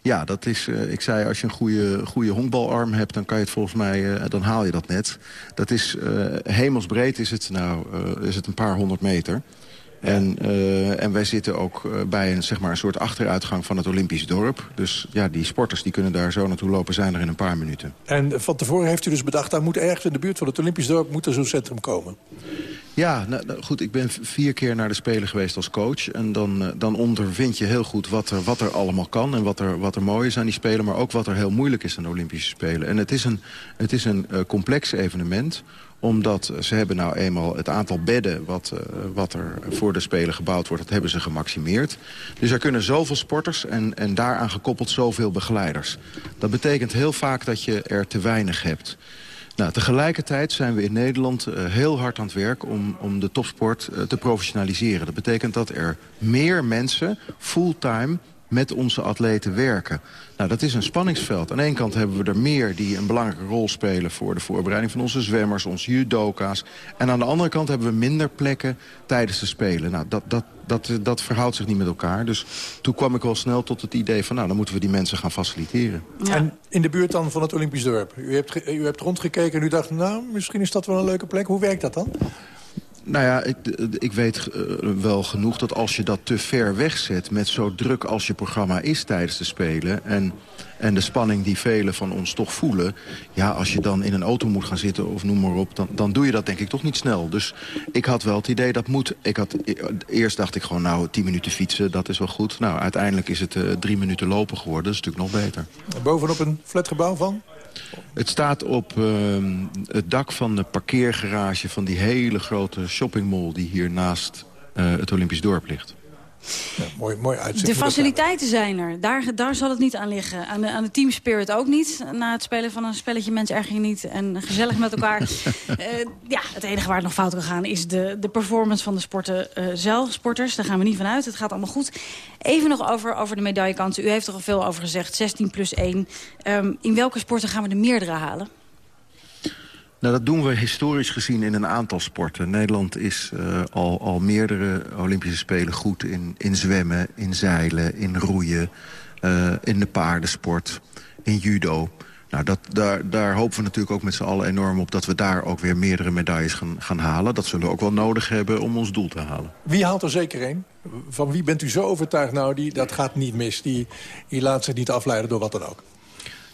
Ja, dat is, uh, ik zei, als je een goede, goede honkbalarm hebt... dan kan je het volgens mij, uh, dan haal je dat net. Dat is, uh, hemelsbreed is het, nou, is het een paar honderd meter. En, uh, en wij zitten ook uh, bij een, zeg maar, een soort achteruitgang van het Olympisch dorp. Dus ja, die sporters die kunnen daar zo naartoe lopen zijn er in een paar minuten. En van tevoren heeft u dus bedacht... daar moet ergens in de buurt van het Olympisch dorp moet er zo'n centrum komen? Ja, nou, nou, goed, ik ben vier keer naar de Spelen geweest als coach. En dan, uh, dan ondervind je heel goed wat er, wat er allemaal kan... en wat er, wat er mooi is aan die Spelen... maar ook wat er heel moeilijk is aan de Olympische Spelen. En het is een, het is een complex evenement omdat ze hebben nou eenmaal het aantal bedden wat, uh, wat er voor de Spelen gebouwd wordt... dat hebben ze gemaximeerd. Dus er kunnen zoveel sporters en, en daaraan gekoppeld zoveel begeleiders. Dat betekent heel vaak dat je er te weinig hebt. Nou, tegelijkertijd zijn we in Nederland uh, heel hard aan het werk om, om de topsport uh, te professionaliseren. Dat betekent dat er meer mensen fulltime met onze atleten werken. Nou, dat is een spanningsveld. Aan de ene kant hebben we er meer die een belangrijke rol spelen... voor de voorbereiding van onze zwemmers, onze judoka's. En aan de andere kant hebben we minder plekken tijdens de Spelen. Nou, dat, dat, dat, dat verhoudt zich niet met elkaar. Dus toen kwam ik al snel tot het idee van... nou, dan moeten we die mensen gaan faciliteren. Ja. En in de buurt dan van het Olympisch dorp? U hebt, u hebt rondgekeken en u dacht, nou, misschien is dat wel een leuke plek. Hoe werkt dat dan? Nou ja, ik, ik weet uh, wel genoeg dat als je dat te ver wegzet... met zo druk als je programma is tijdens de Spelen... en, en de spanning die velen van ons toch voelen... ja, als je dan in een auto moet gaan zitten of noem maar op... dan, dan doe je dat denk ik toch niet snel. Dus ik had wel het idee dat moet... Ik had, eerst dacht ik gewoon, nou, tien minuten fietsen, dat is wel goed. Nou, uiteindelijk is het uh, drie minuten lopen geworden. Dat is natuurlijk nog beter. Bovenop een flatgebouw van? Het staat op uh, het dak van de parkeergarage van die hele grote shoppingmall... die hier naast uh, het Olympisch dorp ligt. Ja, mooi, mooi uitzicht. De faciliteiten zijn er. Daar, daar zal het niet aan liggen. Aan de, aan de team spirit ook niet. Na het spelen van een spelletje mensen erg niet. En gezellig met elkaar. uh, [laughs] ja, het enige waar het nog fout kan gaan is de, de performance van de sporten, uh, zelf, sporters. Daar gaan we niet van uit. Het gaat allemaal goed. Even nog over, over de medaillekansen. U heeft er al veel over gezegd. 16 plus 1. Um, in welke sporten gaan we de meerdere halen? Nou, dat doen we historisch gezien in een aantal sporten. Nederland is uh, al, al meerdere Olympische Spelen goed in, in zwemmen, in zeilen, in roeien... Uh, in de paardensport, in judo. Nou, dat, daar, daar hopen we natuurlijk ook met z'n allen enorm op... dat we daar ook weer meerdere medailles gaan, gaan halen. Dat zullen we ook wel nodig hebben om ons doel te halen. Wie haalt er zeker een? Van wie bent u zo overtuigd? Nou, die, dat gaat niet mis. Die, die laat zich niet afleiden door wat dan ook.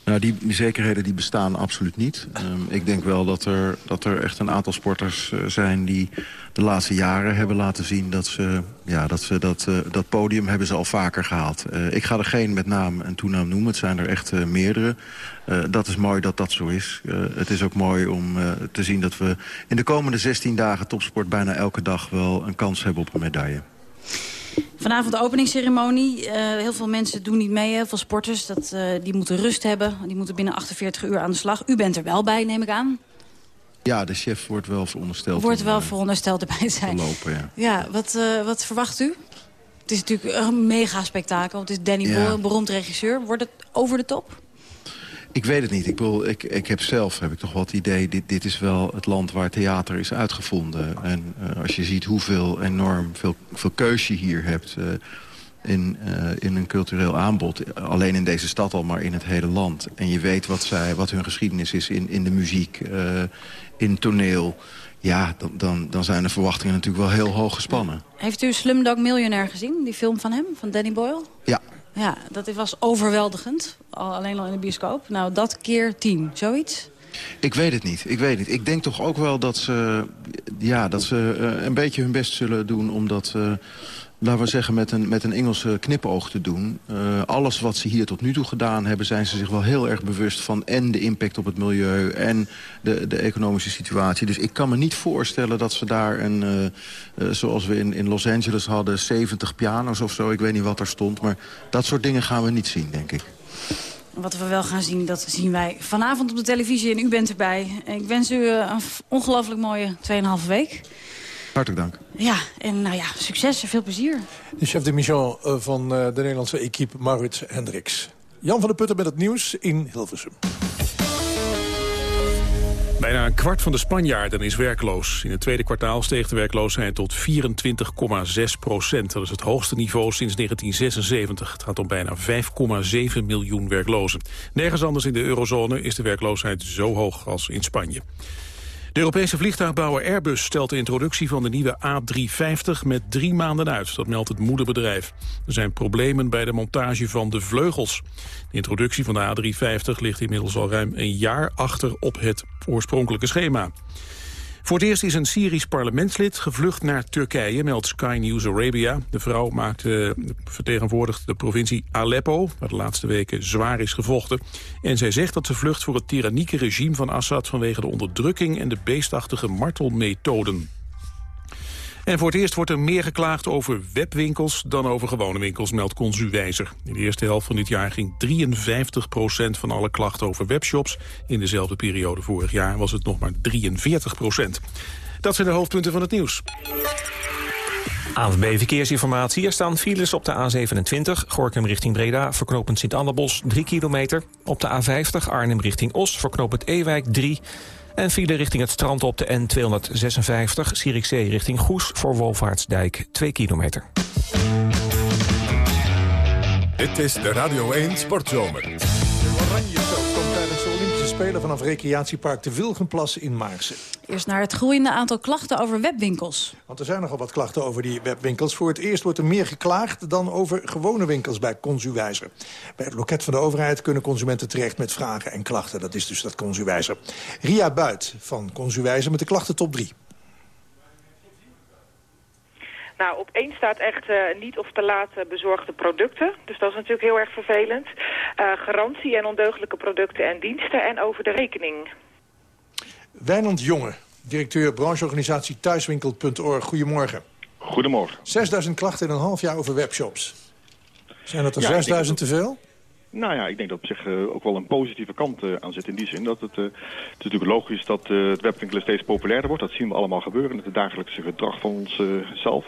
Nou, die zekerheden die bestaan absoluut niet. Um, ik denk wel dat er, dat er echt een aantal sporters uh, zijn... die de laatste jaren hebben laten zien dat ze, ja, dat, ze dat, uh, dat podium hebben ze al vaker gehaald. Uh, ik ga er geen met naam en toenaam noemen. Het zijn er echt meerdere. dat is mooi dat dat zo is. het is ook mooi om te zien dat we in de komende 16 dagen topsport... bijna elke dag wel een kans hebben op een medaille. Vanavond de openingsceremonie. Uh, heel veel mensen doen niet mee, heel veel sporters. Dat, uh, die moeten rust hebben. Die moeten binnen 48 uur aan de slag. U bent er wel bij, neem ik aan. Ja, de chef wordt wel verondersteld. Wordt wel verondersteld erbij zijn. Lopen, ja. ja wat, wat verwacht u? Het is natuurlijk een mega spektakel. Het is Danny ja. Een beroemd regisseur. Wordt het over de top? Ik weet het niet. Ik, bedoel, ik, ik heb zelf heb ik toch wel het idee... Dit, dit is wel het land waar theater is uitgevonden. En uh, als je ziet hoeveel enorm veel, veel keus je hier hebt... Uh, in, uh, in een cultureel aanbod. Alleen in deze stad al, maar in het hele land. En je weet wat, zij, wat hun geschiedenis is in, in de muziek, in toneel... Ja, dan, dan, dan zijn de verwachtingen natuurlijk wel heel hoog gespannen. Heeft u Slumdog Millionaire gezien, die film van hem, van Danny Boyle? Ja, ja, dat was overweldigend. Alleen al in de bioscoop. Nou, dat keer tien. Zoiets? Ik weet het niet. Ik weet het. Ik denk toch ook wel dat ze, ja, dat ze uh, een beetje hun best zullen doen... omdat uh, laten we zeggen, met een, met een Engelse knipoog te doen. Uh, alles wat ze hier tot nu toe gedaan hebben... zijn ze zich wel heel erg bewust van... en de impact op het milieu en de, de economische situatie. Dus ik kan me niet voorstellen dat ze daar een... Uh, uh, zoals we in, in Los Angeles hadden, 70 piano's of zo. Ik weet niet wat er stond, maar dat soort dingen gaan we niet zien, denk ik. Wat we wel gaan zien, dat zien wij vanavond op de televisie en u bent erbij. Ik wens u een ongelooflijk mooie 2,5 week. Hartelijk dank. Ja, en nou ja, succes en veel plezier. De chef de mission van de Nederlandse equipe Maurits Hendricks. Jan van der Putten met het nieuws in Hilversum. Bijna een kwart van de Spanjaarden is werkloos. In het tweede kwartaal steeg de werkloosheid tot 24,6 procent. Dat is het hoogste niveau sinds 1976. Het gaat om bijna 5,7 miljoen werklozen. Nergens anders in de eurozone is de werkloosheid zo hoog als in Spanje. De Europese vliegtuigbouwer Airbus stelt de introductie van de nieuwe A350 met drie maanden uit. Dat meldt het moederbedrijf. Er zijn problemen bij de montage van de vleugels. De introductie van de A350 ligt inmiddels al ruim een jaar achter op het oorspronkelijke schema. Voor het eerst is een Syrisch parlementslid gevlucht naar Turkije, meldt Sky News Arabia. De vrouw maakte, vertegenwoordigt de provincie Aleppo, waar de laatste weken zwaar is gevochten. En zij zegt dat ze vlucht voor het tyrannieke regime van Assad vanwege de onderdrukking en de beestachtige martelmethoden. En voor het eerst wordt er meer geklaagd over webwinkels dan over gewone winkels, meldt Consuwijzer. In de eerste helft van dit jaar ging 53% van alle klachten over webshops. In dezelfde periode vorig jaar was het nog maar 43% Dat zijn de hoofdpunten van het nieuws. ANWB Verkeersinformatie. Er staan files op de A27, Gorkum richting Breda... verknopend Sint-Annabos 3 kilometer. Op de A50 Arnhem richting Os, verknopend Ewijk 3... En file richting het strand op de N256, Zierikzee richting Goes... voor Wolvaartsdijk 2 kilometer. Dit is de Radio 1 Sportzomer. Oranje Spelen vanaf recreatiepark de Wilgenplas in Maarsen. Eerst naar het groeiende aantal klachten over webwinkels. Want er zijn nogal wat klachten over die webwinkels. Voor het eerst wordt er meer geklaagd dan over gewone winkels bij Consuwijzer. Bij het loket van de overheid kunnen consumenten terecht met vragen en klachten. Dat is dus dat Consuwijzer. Ria Buit van Consuwijzer met de klachten top 3. Nou, op één staat echt uh, niet of te laat bezorgde producten. Dus dat is natuurlijk heel erg vervelend. Uh, garantie en ondeugelijke producten en diensten en over de rekening. Wijnand Jonge, directeur brancheorganisatie Thuiswinkel.org. Goedemorgen. Goedemorgen. 6000 klachten in een half jaar over webshops. Zijn dat er Ja, ik denk 6000 dat- te veel? Nou ja, ik denk dat op zich eh, ook wel een positieve kant eh, aan zit in die zin. Dat het, eh, het is natuurlijk logisch dat eh, het webwinkelen steeds populairder wordt. Dat zien we allemaal gebeuren het dagelijkse gedrag van onszelf.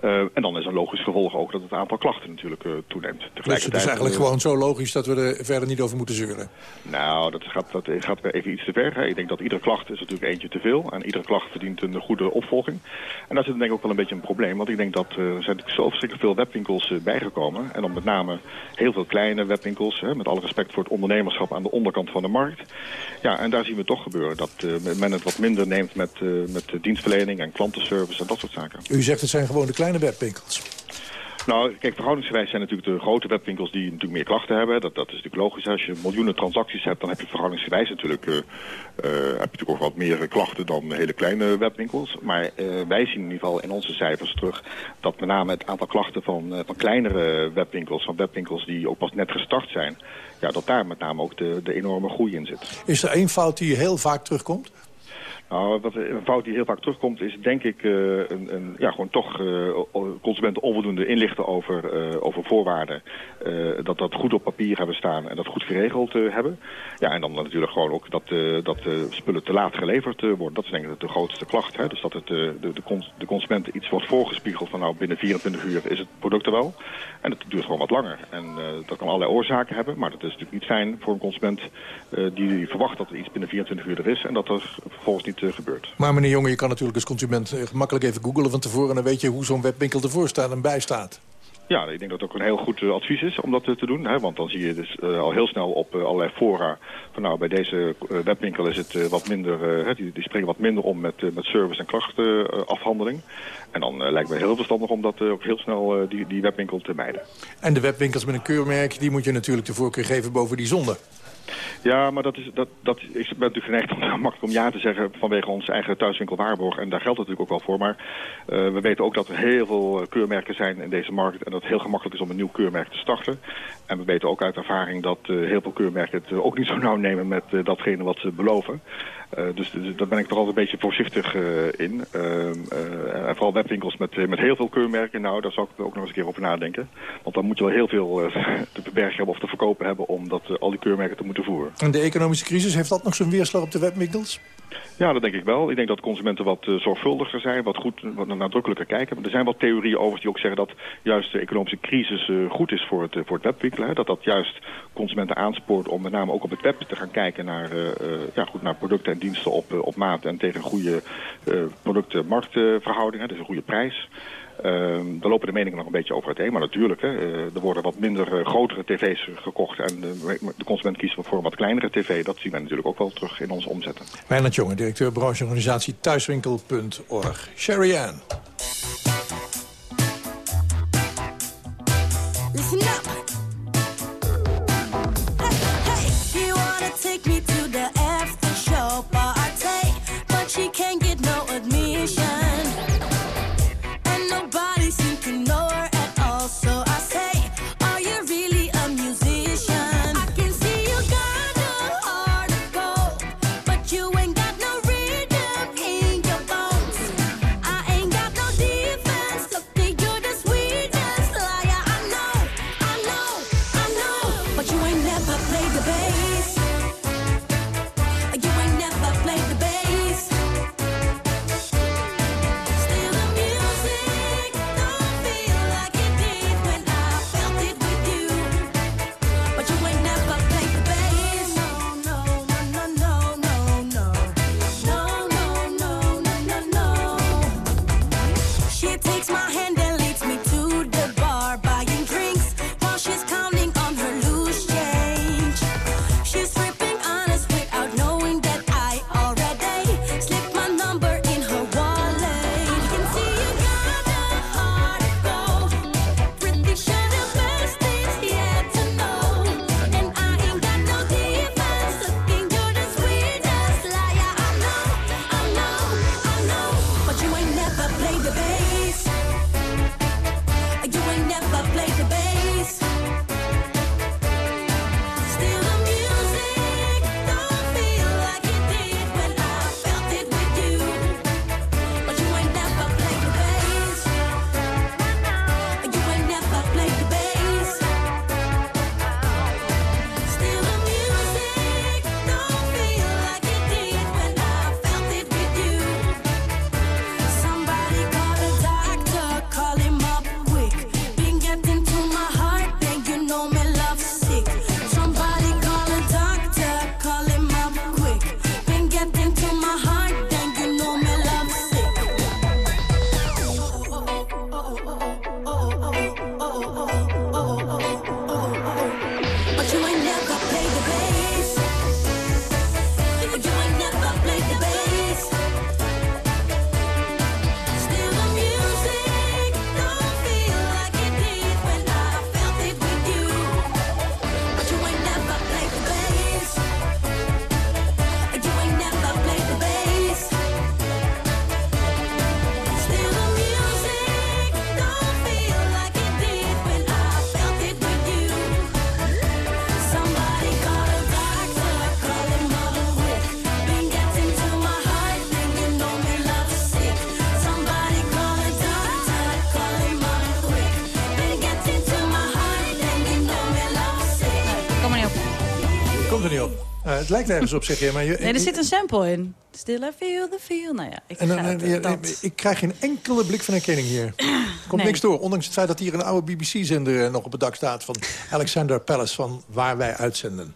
Eh, en dan is een logisch gevolg ook dat het aantal klachten natuurlijk eh, toeneemt. Dus het Tegelijkertijd, is eigenlijk eh, gewoon zo logisch dat we er verder niet over moeten zeuren. Nou, dat gaat, dat gaat weer even iets te ver. Hè. Ik denk dat iedere klacht is natuurlijk eentje te veel. En iedere klacht verdient een goede opvolging. En daar zit denk ik ook wel een beetje een probleem. Want ik denk dat er zijn natuurlijk zo verschrikkelijk veel webwinkels bijgekomen. En dan met name heel veel kleine webwinkels. Hè, met alle respect voor het ondernemerschap aan de onderkant van de markt. Ja, en daar zien we toch gebeuren dat men het wat minder neemt met, met dienstverlening en klantenservice en dat soort zaken. U zegt het zijn gewoon de kleine webwinkels. Nou, kijk, verhoudingsgewijs zijn natuurlijk de grote webwinkels die natuurlijk meer klachten hebben. Dat, dat is natuurlijk logisch. Als je miljoenen transacties hebt, dan heb je verhoudingsgewijs natuurlijk, eh, eh, heb je natuurlijk ook wat meer klachten dan hele kleine webwinkels. Maar eh, wij zien in ieder geval in onze cijfers terug dat met name het aantal klachten van, van kleinere webwinkels, van webwinkels die ook pas net gestart zijn, ja, dat daar met name ook de, de enorme groei in zit. Is er één fout die heel vaak terugkomt? Nou, wat, een fout die heel vaak terugkomt is denk ik eh, een, een, ja, gewoon toch eh, consumenten onvoldoende inlichten over, eh, over voorwaarden. Dat dat goed op papier hebben staan en dat goed geregeld hebben. Ja, en dan natuurlijk gewoon ook dat, dat spullen te laat geleverd worden. Dat is denk ik de grootste klacht. Hè? Dus dat het, de, de, cons- de consument iets wordt voorgespiegeld van nou binnen 24 uur is het product er wel. En dat duurt gewoon wat langer. En dat kan allerlei oorzaken hebben. Maar dat is natuurlijk niet fijn voor een consument die verwacht dat er iets binnen 24 uur er is. En dat er vervolgens niet eh, gebeurt. Maar meneer Jonge, je kan natuurlijk als consument eh, gemakkelijk even googlen van tevoren... en dan weet je hoe zo'n webwinkel ervoor staat en bij staat. Ja, ik denk dat het ook een heel goed eh, advies is om dat eh, te doen. Hè? Want dan zie je dus eh, al heel snel op eh, allerlei fora... van nou, bij deze eh, webwinkel is het eh, wat minder... eh, hè, die, die springen wat minder om met, eh, met service- en klachtenafhandeling. en dan eh, lijkt mij heel verstandig om dat eh, ook heel snel eh, die, die webwinkel te mijden. En de webwinkels met een keurmerk, die moet je natuurlijk de voorkeur geven boven die zonde. Ja, maar dat is, dat, dat, ik ben natuurlijk geneigd om makkelijk om ja te zeggen vanwege ons eigen thuiswinkel Waarborg. En daar geldt natuurlijk ook wel voor. Maar eh, we weten ook dat er heel veel eh, keurmerken zijn in deze markt. En dat het heel gemakkelijk is om een nieuw keurmerk te starten. En we weten ook uit ervaring dat eh, heel veel keurmerken het ook niet zo nauw nemen met datgene wat ze beloven. Eh, dus, dus daar ben ik toch altijd een beetje voorzichtig eh, in. Ehm, eh, en vooral webwinkels met, met heel veel keurmerken, nou daar zou ik ook nog eens een keer over nadenken. Want dan moet je wel heel veel [laughs] te bebergen hebben of te verkopen hebben om dat, al die keurmerken te moeten voeren. En de economische crisis, heeft dat nog zo'n weerslag op de webwinkels? Ja, dat denk ik wel. Ik denk dat consumenten wat zorgvuldiger zijn, wat goed, wat nadrukkelijker kijken. Maar er zijn wat theorieën over die ook zeggen dat juist de economische crisis goed is voor het, voor het webwinkelen. Hè. Dat dat juist consumenten aanspoort om met name ook op het web te gaan kijken naar, ja, goed, naar producten en diensten op, eh, op maat en tegen goede eh producten-marktverhouding, hè, dus een goede prijs. Ehm, daar lopen de meningen nog een beetje over uiteen. Maar natuurlijk, hè, eh, er worden wat minder grotere tv's gekocht. En de, de consument kiest voor een wat kleinere tv. Dat zien wij natuurlijk ook wel terug in onze omzetten. Wijnand Jonge, directeur brancheorganisatie thuiswinkel.org. Sherry Ann. Het lijkt nergens op zich. Maar je, Nee, er zit een sample in. Still I feel the feel. Nou ja, ik En dan, ga het, eh, ja, dat. ik krijg geen enkele blik van herkenning hier. Er komt Nee. niks door. Ondanks het feit dat hier een oude BBC-zender nog op het dak staat... van Alexander Palace, van waar wij uitzenden.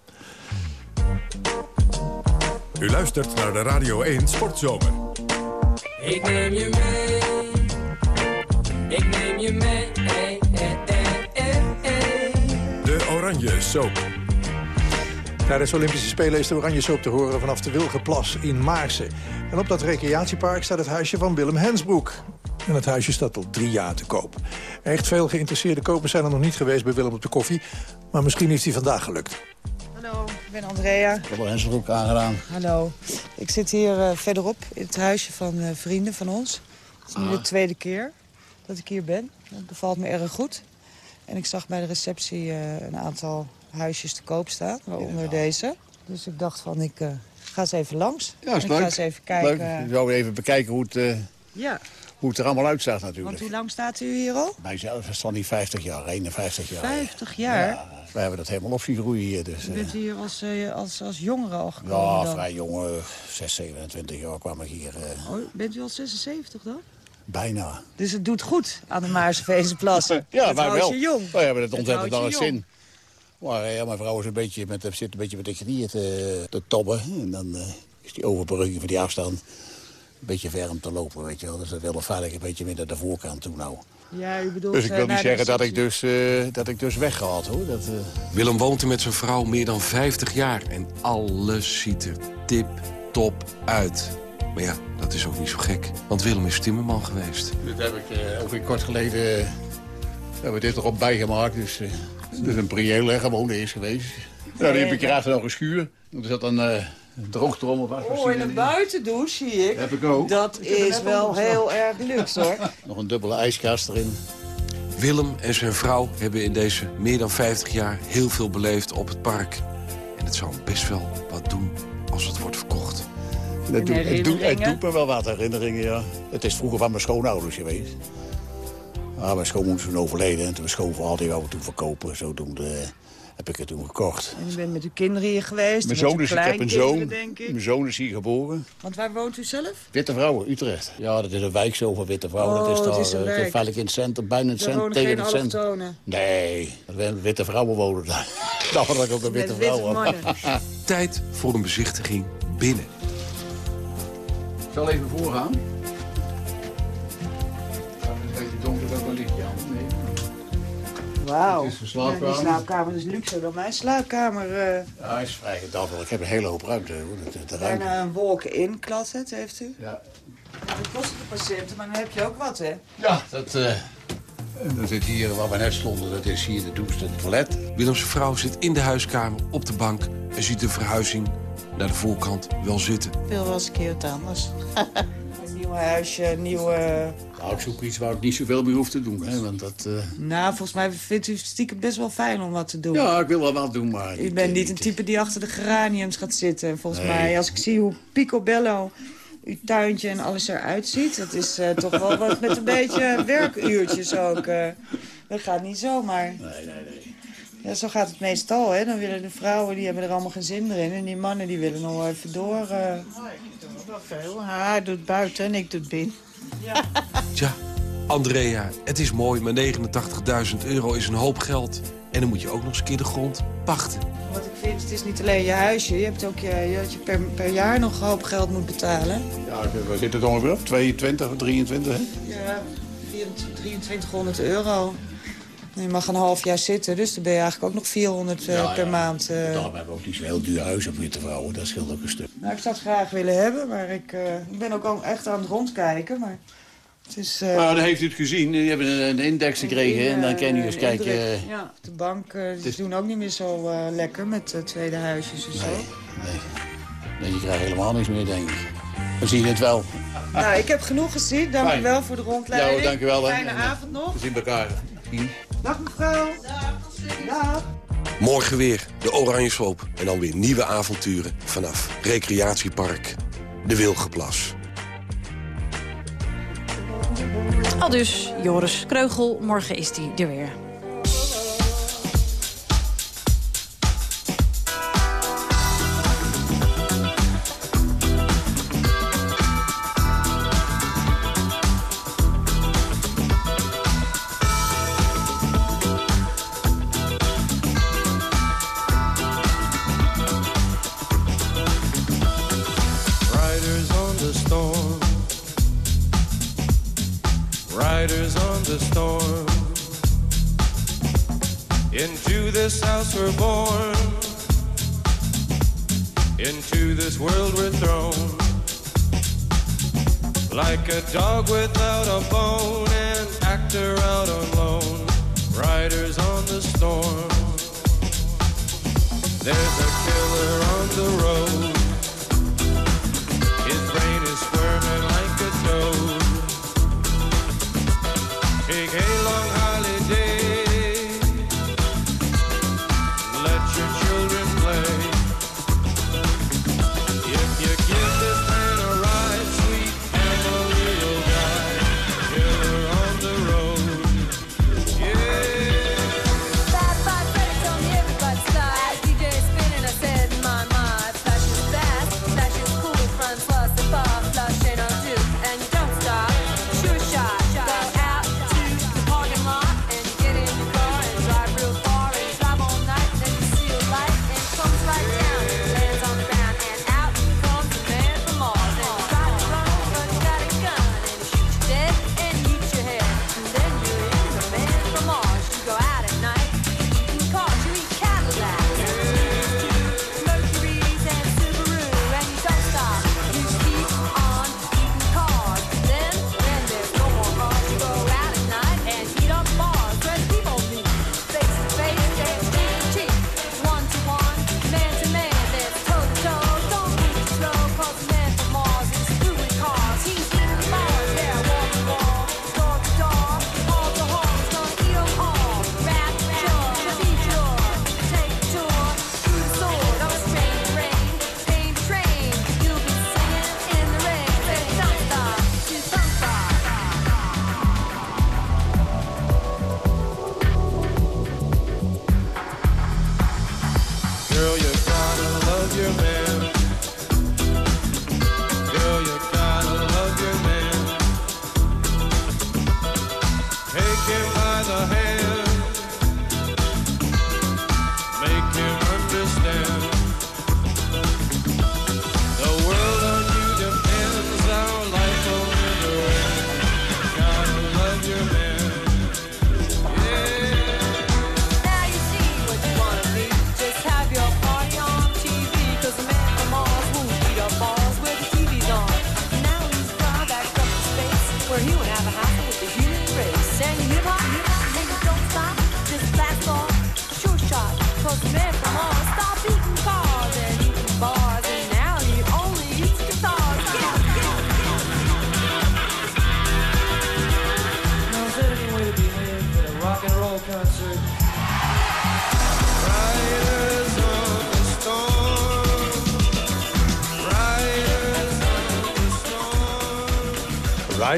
U luistert naar de Radio 1 Sportzomer. Ik neem je mee. Ik neem je mee. Eh, eh, eh, eh, eh. De Oranje Soap. Tijdens de Olympische Spelen is de Oranje Soap te horen vanaf de Wilgenplas in Maarsen. En op dat recreatiepark staat het huisje van Willem Hensbroek. En het huisje staat al drie jaar te koop. Echt veel geïnteresseerde kopers zijn er nog niet geweest bij Willem op de koffie. Maar misschien heeft hij vandaag gelukt. Hallo, ik ben Andrea. Robert Hensbroek aangedaan. Hallo. Ik zit hier eh, verderop in het huisje van eh, vrienden van ons. Het is nu Ah. de tweede keer dat ik hier ben. Dat bevalt me erg goed. En ik zag bij de receptie eh, een aantal huisjes te koop staan, waaronder deze. Dus ik dacht van, ik eh, ga eens even langs. Ja, is ik leuk. ga eens even kijken. Leuk. Even bekijken hoe het, eh, Ja, hoe het er allemaal uitzag want natuurlijk. hoe lang staat u hier al? Bij zelf is al niet 50 jaar, 51 jaar. 50 jaar? Ja, wij hebben dat helemaal op zien groeien hier. Dus, U eh, bent hier als, eh, als, als jongere al gekomen ja, dan? vrij jonge, 6, 27 jaar kwam ik hier. eh, Oh, bent u al 76 dan? bijna. Dus het doet goed aan de Maarseveense plassen. [laughs] Ja, wij wel. jong. Wij hebben het ontzettend jong. zin. Maar eh, ja, mijn vrouw is een beetje met, zit een beetje met de knieën te, te tobben. En dan eh, is die overbrugging van die afstand een beetje ver om te lopen, weet je wel. Dus dat willen veilig een beetje meer naar de voorkant toe nou. Ja, u bedoelt... Dus ik eh, wil niet zeggen dat ik, dus, eh, dat ik dus weggehaald hoor. Dat, eh, Willem woont er met zijn vrouw meer dan 50 jaar en alles ziet er tip top uit. Maar ja, dat is ook niet zo gek, want Willem is timmerman geweest. Dit heb ik eh, ook weer kort geleden... eh, hebben we dit erop bijgemaakt. Dus dit is een priëel hè, gewoon eerst geweest. Nou, die heb ik erachter nog een schuur. Er zat een uh, droogtrommel was. Oh, en een buitendouche zie ik. Heb ik ook. Dat is wel heel erg luxe hoor. [laughs] Nog een dubbele ijskast erin. Willem en zijn vrouw hebben in deze meer dan 50 jaar heel veel beleefd op het park. En het zou best wel wat doen als het wordt verkocht. Doet, het, doet, het doet me wel wat herinneringen, ja. Het is vroeger van mijn schoonouders geweest. Ah, mijn schoonmoeder is toen overleden en toen mijn schoonvader die wou het toen verkopen. Zodoende heb ik het toen gekocht. En u bent met uw kinderen hier geweest. Mijn zoon is, ik heb een zoon. Denk ik. Mijn zoon is hier geboren. Want waar woont u zelf? Witte Vrouwen, Utrecht. Ja, dat is een wijk zo van Witte Vrouwen. Oh, dat is het daar is een eh, wijk. feitelijk in het centrum, bijna in het Daar centrum, tegen geen het centrum. Nee, dat Witte Vrouwen wonen daar. Dat was ik ook een Witte Met witte Vrouw. mannen. [laughs] Tijd voor een bezichtiging binnen. Ik zal even voorgaan. Wauw. Het is Ja, slaapkamer. die slaapkamer is luxer dan mijn slaapkamer. eh Ja, hij is vrij gedaddel. Ik heb een hele hoop ruimte. Hoor. De, de ruimte. bijna een wolken in closet heeft u. Ja. Ja, dat kost de patiënten, maar dan heb je ook wat hè. Ja, dat... eh en dan zit hier waar we net stonden, dat is hier de douche en het toilet. Willems vrouw zit in de huiskamer op de bank en ziet de verhuizing naar de voorkant wel zitten. Ik wil wel eens een keer wat anders. [laughs] een nieuw huisje, een nieuwe... Nou, ik zoek iets waar ik niet zoveel meer hoef te doen. Hè, want dat, eh, Nou, volgens mij vindt u het stiekem best wel fijn om wat te doen. Ja, ik wil wel wat doen, maar... U bent niet een type die achter de geraniums gaat zitten. Volgens Nee. mij, als ik zie hoe picobello uw tuintje en alles eruit ziet... dat is eh, toch wel wat met een beetje werkuurtjes ook. eh. dat gaat niet zomaar. Nee, nee, nee. Ja, zo gaat het meestal, hè. Dan willen de vrouwen, die hebben er allemaal geen zin meer in. En die mannen, die willen nog even door. eh. Wel veel. Hij doet buiten en ik doe binnen. Tja, Andrea, het is mooi, maar 89.000 euro is een hoop geld. En dan moet je ook nog eens een keer de grond pachten. Wat ik vind, het is niet alleen je huisje. Je hebt ook je, je- dat je per, per jaar nog een hoop geld moet betalen. Ja, we zitten er ongeveer op 22, 23, hè? Ja, 2300 euro. Je mag een half jaar zitten, dus dan ben je eigenlijk ook nog 400 eh, Ja, per maand. eh. Daarom hebben we ook niet zo'n heel duur huis op Witte Vrouwen. Dat scheelt ook een stuk. Nou, ik zou het graag willen hebben, maar ik, eh, ik ben ook al echt aan het rondkijken. Maar het is... Nou, dan heeft u het gezien. Die hebben een, index gekregen. En dan kan u eens kijken... Ja, de bank, die doen ook niet meer zo lekker met tweede huisjes en zo. Nee, je krijgt helemaal niks meer, denk ik. Dan zie je het wel. Nou, ik heb genoeg gezien. Dank u Fijn. wel voor de rondleiding. Ja, dank u wel. Fijne avond nog. We zien elkaar. Zien. Dag mevrouw. Dag. Morgen weer de Oranje Sloop. En dan weer nieuwe avonturen vanaf Recreatiepark De Wilgenplas. Al dus, Joris Kreugel, morgen is hij er weer.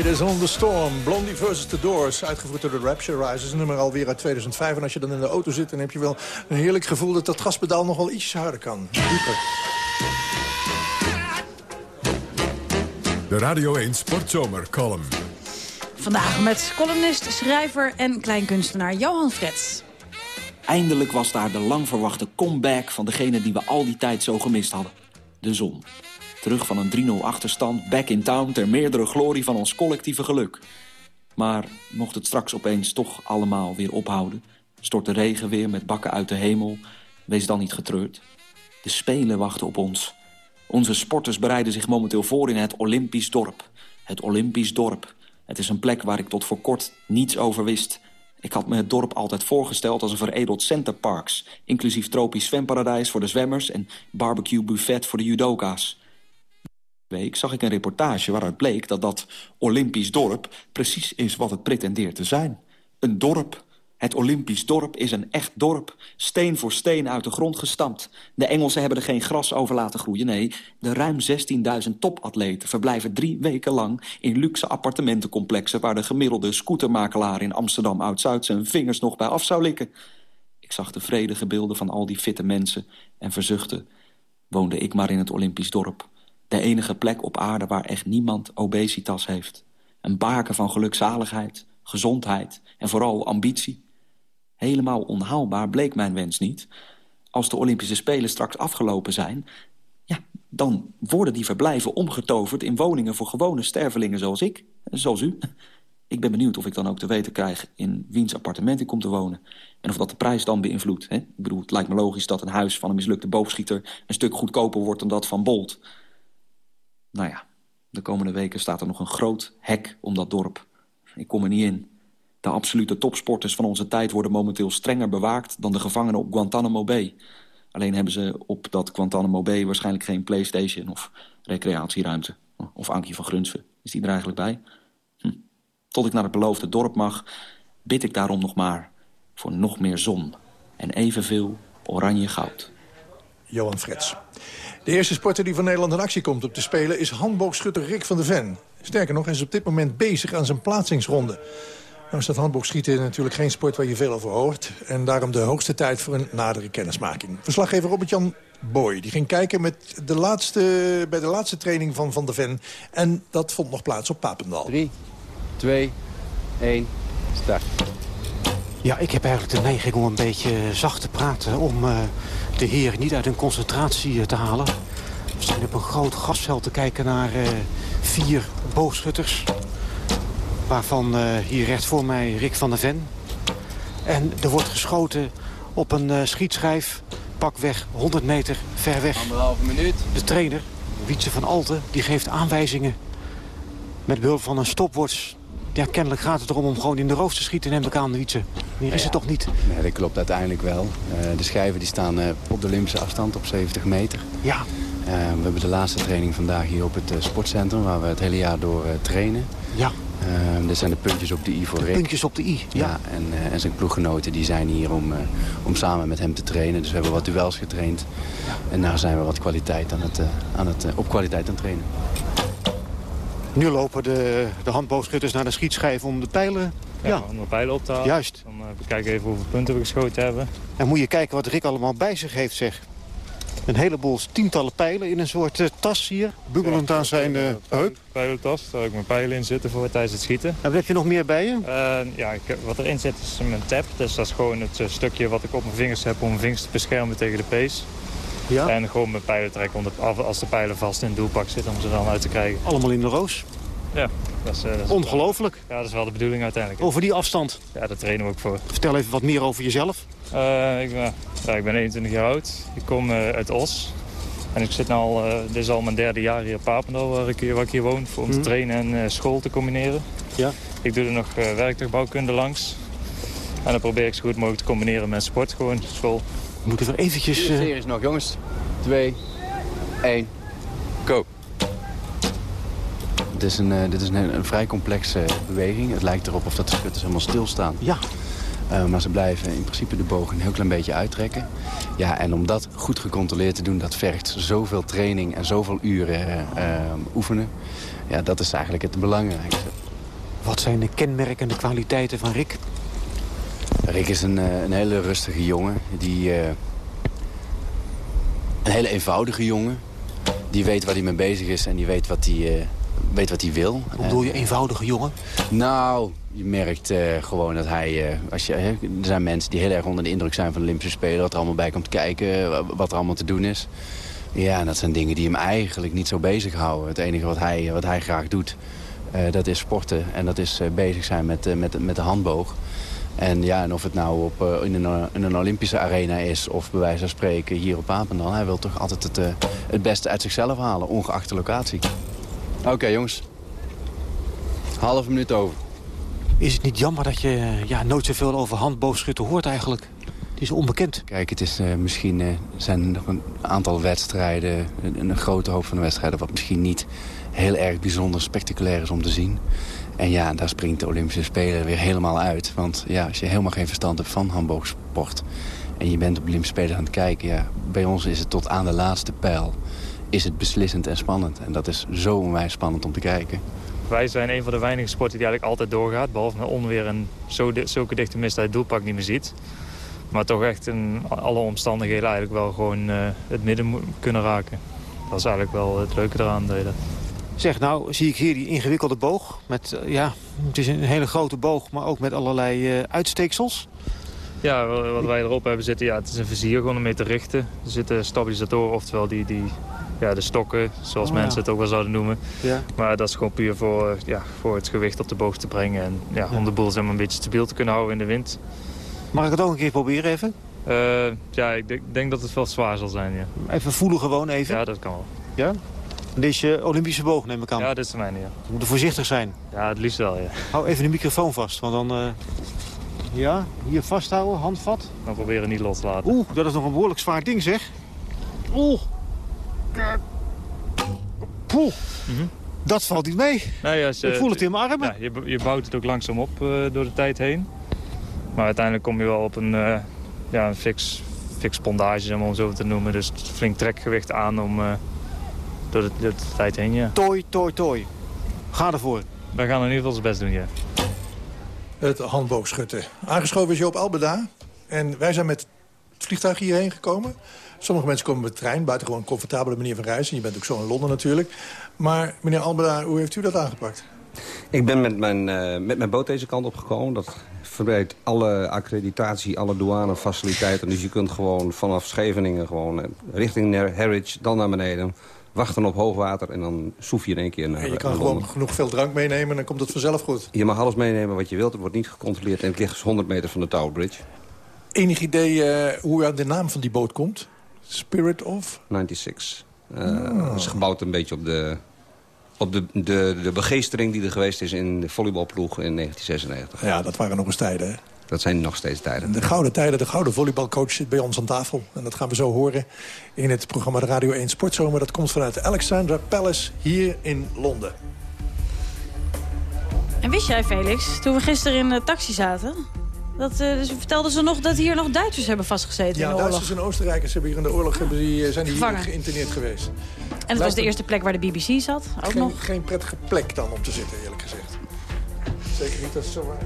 Riders on the Storm, Blondie versus The Doors. Uitgevoerd door de Rapture. Een nummer alweer uit 2005. En als je dan in de auto zit, dan heb je wel een heerlijk gevoel... dat dat gaspedaal nog wel ietsjes harder kan. Dieper. De Radio 1 Sportzomer column. Vandaag met columnist, schrijver en kleinkunstenaar Johan Frets. Eindelijk was daar de lang verwachte comeback van degene die we al die tijd zo gemist hadden. De zon. Terug van een 3-0 achterstand, back in town... ter meerdere glorie van ons collectieve geluk. Maar mocht het straks opeens toch allemaal weer ophouden... stort de regen weer met bakken uit de hemel... wees dan niet getreurd. De Spelen wachten op ons. Onze sporters bereiden zich momenteel voor in het Olympisch dorp. Het Olympisch dorp. Het is een plek waar ik tot voor kort niets over wist... Ik had me het dorp altijd voorgesteld als een veredeld centerparks... inclusief tropisch zwemparadijs voor de zwemmers... en barbecue buffet voor de judoka's. Week zag ik een reportage waaruit bleek dat dat Olympisch dorp... precies is wat het pretendeert te zijn. Een dorp. Het Olympisch dorp is een echt dorp. Steen voor steen uit de grond gestampt. De Engelsen hebben er geen gras over laten groeien. Nee, de ruim 16.000 topatleten verblijven drie weken lang... in luxe appartementencomplexen... waar de gemiddelde scootermakelaar in Amsterdam Oud-Zuid... zijn vingers nog bij af zou likken. Ik zag de vredige beelden van al die fitte mensen en verzuchtte... woonde ik maar in het Olympisch dorp. De enige plek op aarde waar echt niemand obesitas heeft. Een baken van gelukzaligheid, gezondheid en vooral ambitie. Helemaal onhaalbaar bleek mijn wens niet. Als de Olympische Spelen straks afgelopen zijn... ja, dan worden die verblijven omgetoverd in woningen voor gewone stervelingen zoals ik, zoals u. Ik ben benieuwd of ik dan ook te weten krijg in wiens appartement ik kom te wonen. En of dat de prijs dan beïnvloedt. Ik bedoel, het lijkt me logisch dat een huis van een mislukte boogschieter... een stuk goedkoper wordt dan dat van Bolt. Nou ja, de komende weken staat er nog een groot hek om dat dorp. Ik kom er niet in. De absolute topsporters van onze tijd worden momenteel strenger bewaakt... dan de gevangenen op Guantanamo Bay. Alleen hebben ze op dat Guantanamo Bay waarschijnlijk geen Playstation... of recreatieruimte. Of Ankie van Grunsven. Is die er eigenlijk bij? Hm. Tot ik naar het beloofde dorp mag, bid ik daarom nog maar... voor nog meer zon en evenveel oranje goud. Johan Frets. De eerste sporter die van Nederland in actie komt op te spelen... is handboogschutter Rick van der Ven. Sterker nog, hij is op dit moment bezig aan zijn plaatsingsronde. Nou is dat handboogschieten natuurlijk geen sport waar je veel over hoort. En daarom de hoogste tijd voor een nadere kennismaking. Verslaggever Robert-Jan Boy die ging kijken met de laatste, bij de laatste training van Van der Ven. En dat vond nog plaats op Papendal. 3, 2, 1, start. Ja, ik heb eigenlijk de neiging om een beetje zacht te praten... om eh, de heren niet uit hun concentratie eh, te halen. We zijn op een groot gasveld te kijken naar eh, vier boogschutters. Waarvan eh, hier recht voor mij Rick van der Ven. En er wordt geschoten op een eh, schietschijf, pakweg 100 meter ver weg. Anderhalve minuut. De trainer, Wietse van Alten, die geeft aanwijzingen met behulp van een stopwatch. Ja, kennelijk gaat het erom om gewoon in de roof te schieten, neem ik aan, Wietse. Meer is het toch niet? Nee, dat klopt uiteindelijk wel. Eh, de schijven die staan eh, op de Olympische afstand op 70 meter. Ja. Eh, we hebben de laatste training vandaag hier op het sportcentrum... waar we het hele jaar door trainen. Ja. Dit zijn de puntjes op de i voor De Rick. puntjes op de i, ja. Ja, en, en zijn ploeggenoten die zijn hier om, om samen met hem te trainen. Dus we hebben wat duels getraind. En daar zijn we wat kwaliteit aan het, aan het, op kwaliteit aan het trainen. Nu lopen de, de handboogschutters naar de schietschijf om de pijlen... Ja, om de pijlen op te halen. Juist. Dan uh, bekijken even hoeveel punten we geschoten hebben. En moet je kijken wat Rick allemaal bij zich heeft, zeg. Een heleboel tientallen pijlen in een soort eh, tas hier. Buggelend aan zijn eh, heup. Pijlentas, daar heb ik mijn pijlen in zitten voor tijdens het schieten. En wat heb je nog meer bij je? Eh, ja, ik, wat erin zit is mijn tab. Dus dat is gewoon het eh, stukje wat ik op mijn vingers heb om mijn vingers te beschermen tegen de pees. Ja. En gewoon mijn pijlen trekken als de pijlen vast in het doelpak zitten om ze dan uit te krijgen. Allemaal in de roos. Ja, dat is, eh, dat is Ongelooflijk. Ja, dat is wel de bedoeling uiteindelijk. Over die afstand. Ja, daar trainen we ook voor. Vertel even wat meer over jezelf. Eh, ik, ben, ja, ik ben 21 jaar oud. Ik kom eh, uit Os. En ik zit nu al, dit is al mijn derde jaar hier op Papendal waar ik, hier- waar ik hier woon. Voor, om te Mhm. trainen en school te combineren. Ja. Ik doe er nog werktuigbouwkunde langs. En dan probeer ik zo goed mogelijk te combineren met sport, gewoon school. We moeten er eventjes... Vier series nog, jongens. 2, 1, go. Dit is een, eh, dit is een, een vrij complexe beweging. Het lijkt erop of dat de schutters helemaal stilstaan. Ja. Eh, maar ze blijven in principe de boog een heel klein beetje uittrekken. Ja, en om dat goed gecontroleerd te doen, dat vergt zoveel training en zoveel uren eh, eh, oefenen. Ja, dat is eigenlijk het belangrijkste. Wat zijn de kenmerkende kwaliteiten van Rick? Rick is een, eh, een hele rustige jongen. Die, eh, een hele eenvoudige jongen. Die weet waar hij mee bezig is en die weet wat hij, eh, weet wat hij wil. Hoe bedoel je eenvoudige jongen? Nou, je merkt gewoon dat hij... als je, er zijn mensen die heel erg onder de indruk zijn van de Olympische Spelen. Wat er allemaal bij komt kijken, wa- wat er allemaal te doen is. Ja, en dat zijn dingen die hem eigenlijk niet zo bezighouden. Het enige wat hij, wat hij graag doet, dat is sporten. En dat is bezig zijn met, met, met de handboog. En ja, en of het nou op, eh, in, een, in een Olympische arena is of bij wijze van spreken hier op Apendal. Hij wil toch altijd het, eh, het beste uit zichzelf halen, ongeacht de locatie. Oké jongens, half minuut over. Is het niet jammer dat je eh, ja, nooit zoveel over handboogschutten hoort eigenlijk? Het is onbekend. Kijk, het is eh, misschien eh, zijn nog een aantal wedstrijden, een, een grote hoop van de wedstrijden, wat misschien niet heel erg bijzonder spectaculair is om te zien. En ja, daar springt de Olympische Spelen weer helemaal uit. Want ja, als je helemaal geen verstand hebt van handboogsport en je bent op Olympische Spelen aan het kijken, ja, bij ons is het tot aan de laatste pijl is het beslissend en spannend. En dat is zo onwijs spannend om te kijken. Wij zijn een van de weinige sporten die eigenlijk altijd doorgaat. Behalve met onweer en zo zulke dichte mist dat het doelpak niet meer ziet. Maar toch echt in alle omstandigheden eigenlijk wel gewoon eh, het midden kunnen raken. Dat is eigenlijk wel het leuke eraan. Dat... Zeg, nou zie ik hier die ingewikkelde boog. Met, eh, ja, het is een hele grote boog, maar ook met allerlei eh, uitsteeksels. Ja, wa- wat wij erop hebben zitten, ja, het is een vizier gewoon om mee te richten. Er zitten stabilisatoren, oftewel die, die ja, de stokken, zoals Oh, ja. mensen het ook wel zouden noemen. Ja. Maar dat is gewoon puur voor, ja, voor het gewicht op de boog te brengen. En ja, om de boel zeg maar, een beetje stabiel te kunnen houden in de wind. Mag ik het ook een keer proberen even? Eh, ja, ik denk, denk dat het wel zwaar zal zijn, ja. Even voelen gewoon even. Ja, dat kan wel. Ja? Dit is je Olympische boog, neem ik aan. Ja, dit is de mijne, ja. We moeten voorzichtig zijn. Ja, het liefst wel, ja. Hou even de microfoon vast, want dan... eh, Ja, hier vasthouden, handvat. Dan proberen niet los te laten. Oeh, dat is nog een behoorlijk zwaar ding, zeg. Oeh. Poeh. Dat valt niet mee. Nee, als je- Ik voel het in mijn armen. Ja, je, je bouwt het ook langzaam op eh, door de tijd heen. Maar uiteindelijk kom je wel op een, eh, ja, een fix, fix pondage, om zo te noemen. Dus flink trekgewicht aan om, door, de, door de tijd heen, ja. Tooi, tooi, tooi. Ga ervoor. Wij gaan in ieder geval ons best doen, ja. Het handboogschutten. Aangeschoven is Joop Albeda. En wij zijn met het vliegtuig hierheen gekomen. Sommige mensen komen met de trein. Buitengewoon een comfortabele manier van reizen. Je bent ook zo in Londen natuurlijk. Maar meneer Albeda, hoe heeft u dat aangepakt? Ik ben met mijn, eh, met mijn boot deze kant opgekomen. Dat verbreedt alle accreditatie, alle douanefaciliteiten. Dus je kunt gewoon vanaf Scheveningen gewoon eh, richting naar Harwich, dan naar beneden. Wachten op hoogwater en dan soef je in één keer naar En je kan gewoon genoeg veel drank meenemen en dan komt het vanzelf goed. Je mag alles meenemen wat je wilt. Het wordt niet gecontroleerd en het ligt dus 100 meter van de Tower Bridge. Enig idee eh, hoe aan de naam van die boot komt? Spirit of? 96. Eh, Ah. Het is gebouwd een beetje op de, op de, de, de begeestering die er geweest is in de volleybalploeg in 1996. Ja, dat waren nog eens tijden. Hè? Dat zijn nog steeds tijden. De gouden tijden, de gouden volleybalcoach zit bij ons aan tafel. En dat gaan we zo horen in het programma de Radio 1 Sportzomer. Dat komt vanuit Alexandra Palace hier in Londen. En wist jij, Felix, toen we gisteren in de taxi zaten... Dat, eh, ze vertelden ze nog dat hier nog Duitsers hebben vastgezeten in Ja, de oorlog. Duitsers en Oostenrijkers hebben hier in de oorlog hebben die, zijn die hier Gevangen. geïnterneerd geweest. En het was de eerste plek waar de BBC zat, ook geen, nog. geen prettige plek dan om te zitten, eerlijk gezegd. Zeker niet dat het zo waar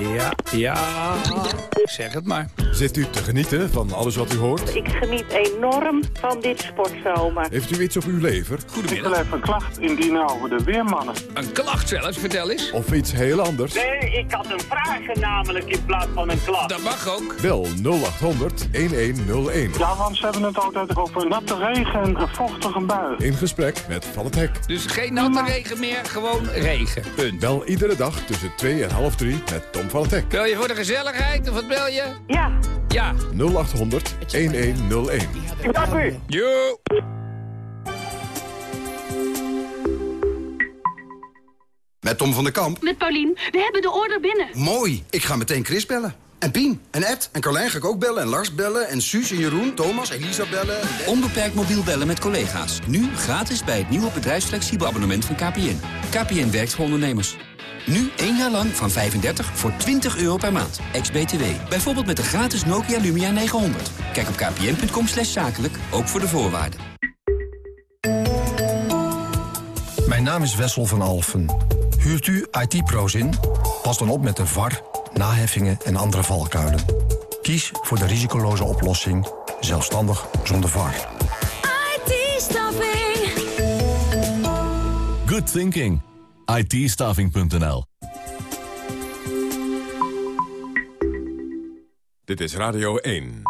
Ja, ja, zeg het maar. Zit u te genieten van alles wat u hoort? Ik geniet enorm van dit sportzomer. Heeft u iets op uw lever? Ik wil even een klacht indienen over de weermannen. Een klacht zelfs, vertel eens. Of iets heel anders? Nee, ik had een vraag namelijk in plaats van een klacht. Dat mag ook. Bel 0800 1101. Ja, want ze hebben het altijd over natte regen en een vochtige bui. In gesprek met Van het Hek. Dus geen natte regen meer, gewoon regen. Punt. Bel iedere dag tussen 2 en half 3 met Tom van het Hek. Bel je voor de gezelligheid of wat bel je? Ja. Ja. 0800 1101. Dank u. Jo. Met Tom van der Kamp. Met Paulien. We hebben de order binnen. Mooi. Ik ga meteen Chris bellen. En Pien. En Ed. En Carlijn ga ik ook bellen. En Lars bellen. En Suus en Jeroen. Thomas. Elisa bellen. Onbeperkt mobiel bellen met collega's. Nu gratis bij het nieuwe bedrijfsflexibel abonnement van KPN. KPN werkt voor ondernemers. Nu één jaar lang van 35 voor 20 euro per maand. Ex-BTW. Bijvoorbeeld met de gratis Nokia Lumia 900. Kijk op kpn.com slash zakelijk, ook voor de voorwaarden. Mijn naam is Wessel van Alfen. Huurt u IT-pro's in? Pas dan op met de VAR, naheffingen en andere valkuilen. Kies voor de risicoloze oplossing, zelfstandig zonder VAR. IT-staffing. Good thinking. itstaving.nl Dit is Radio 1.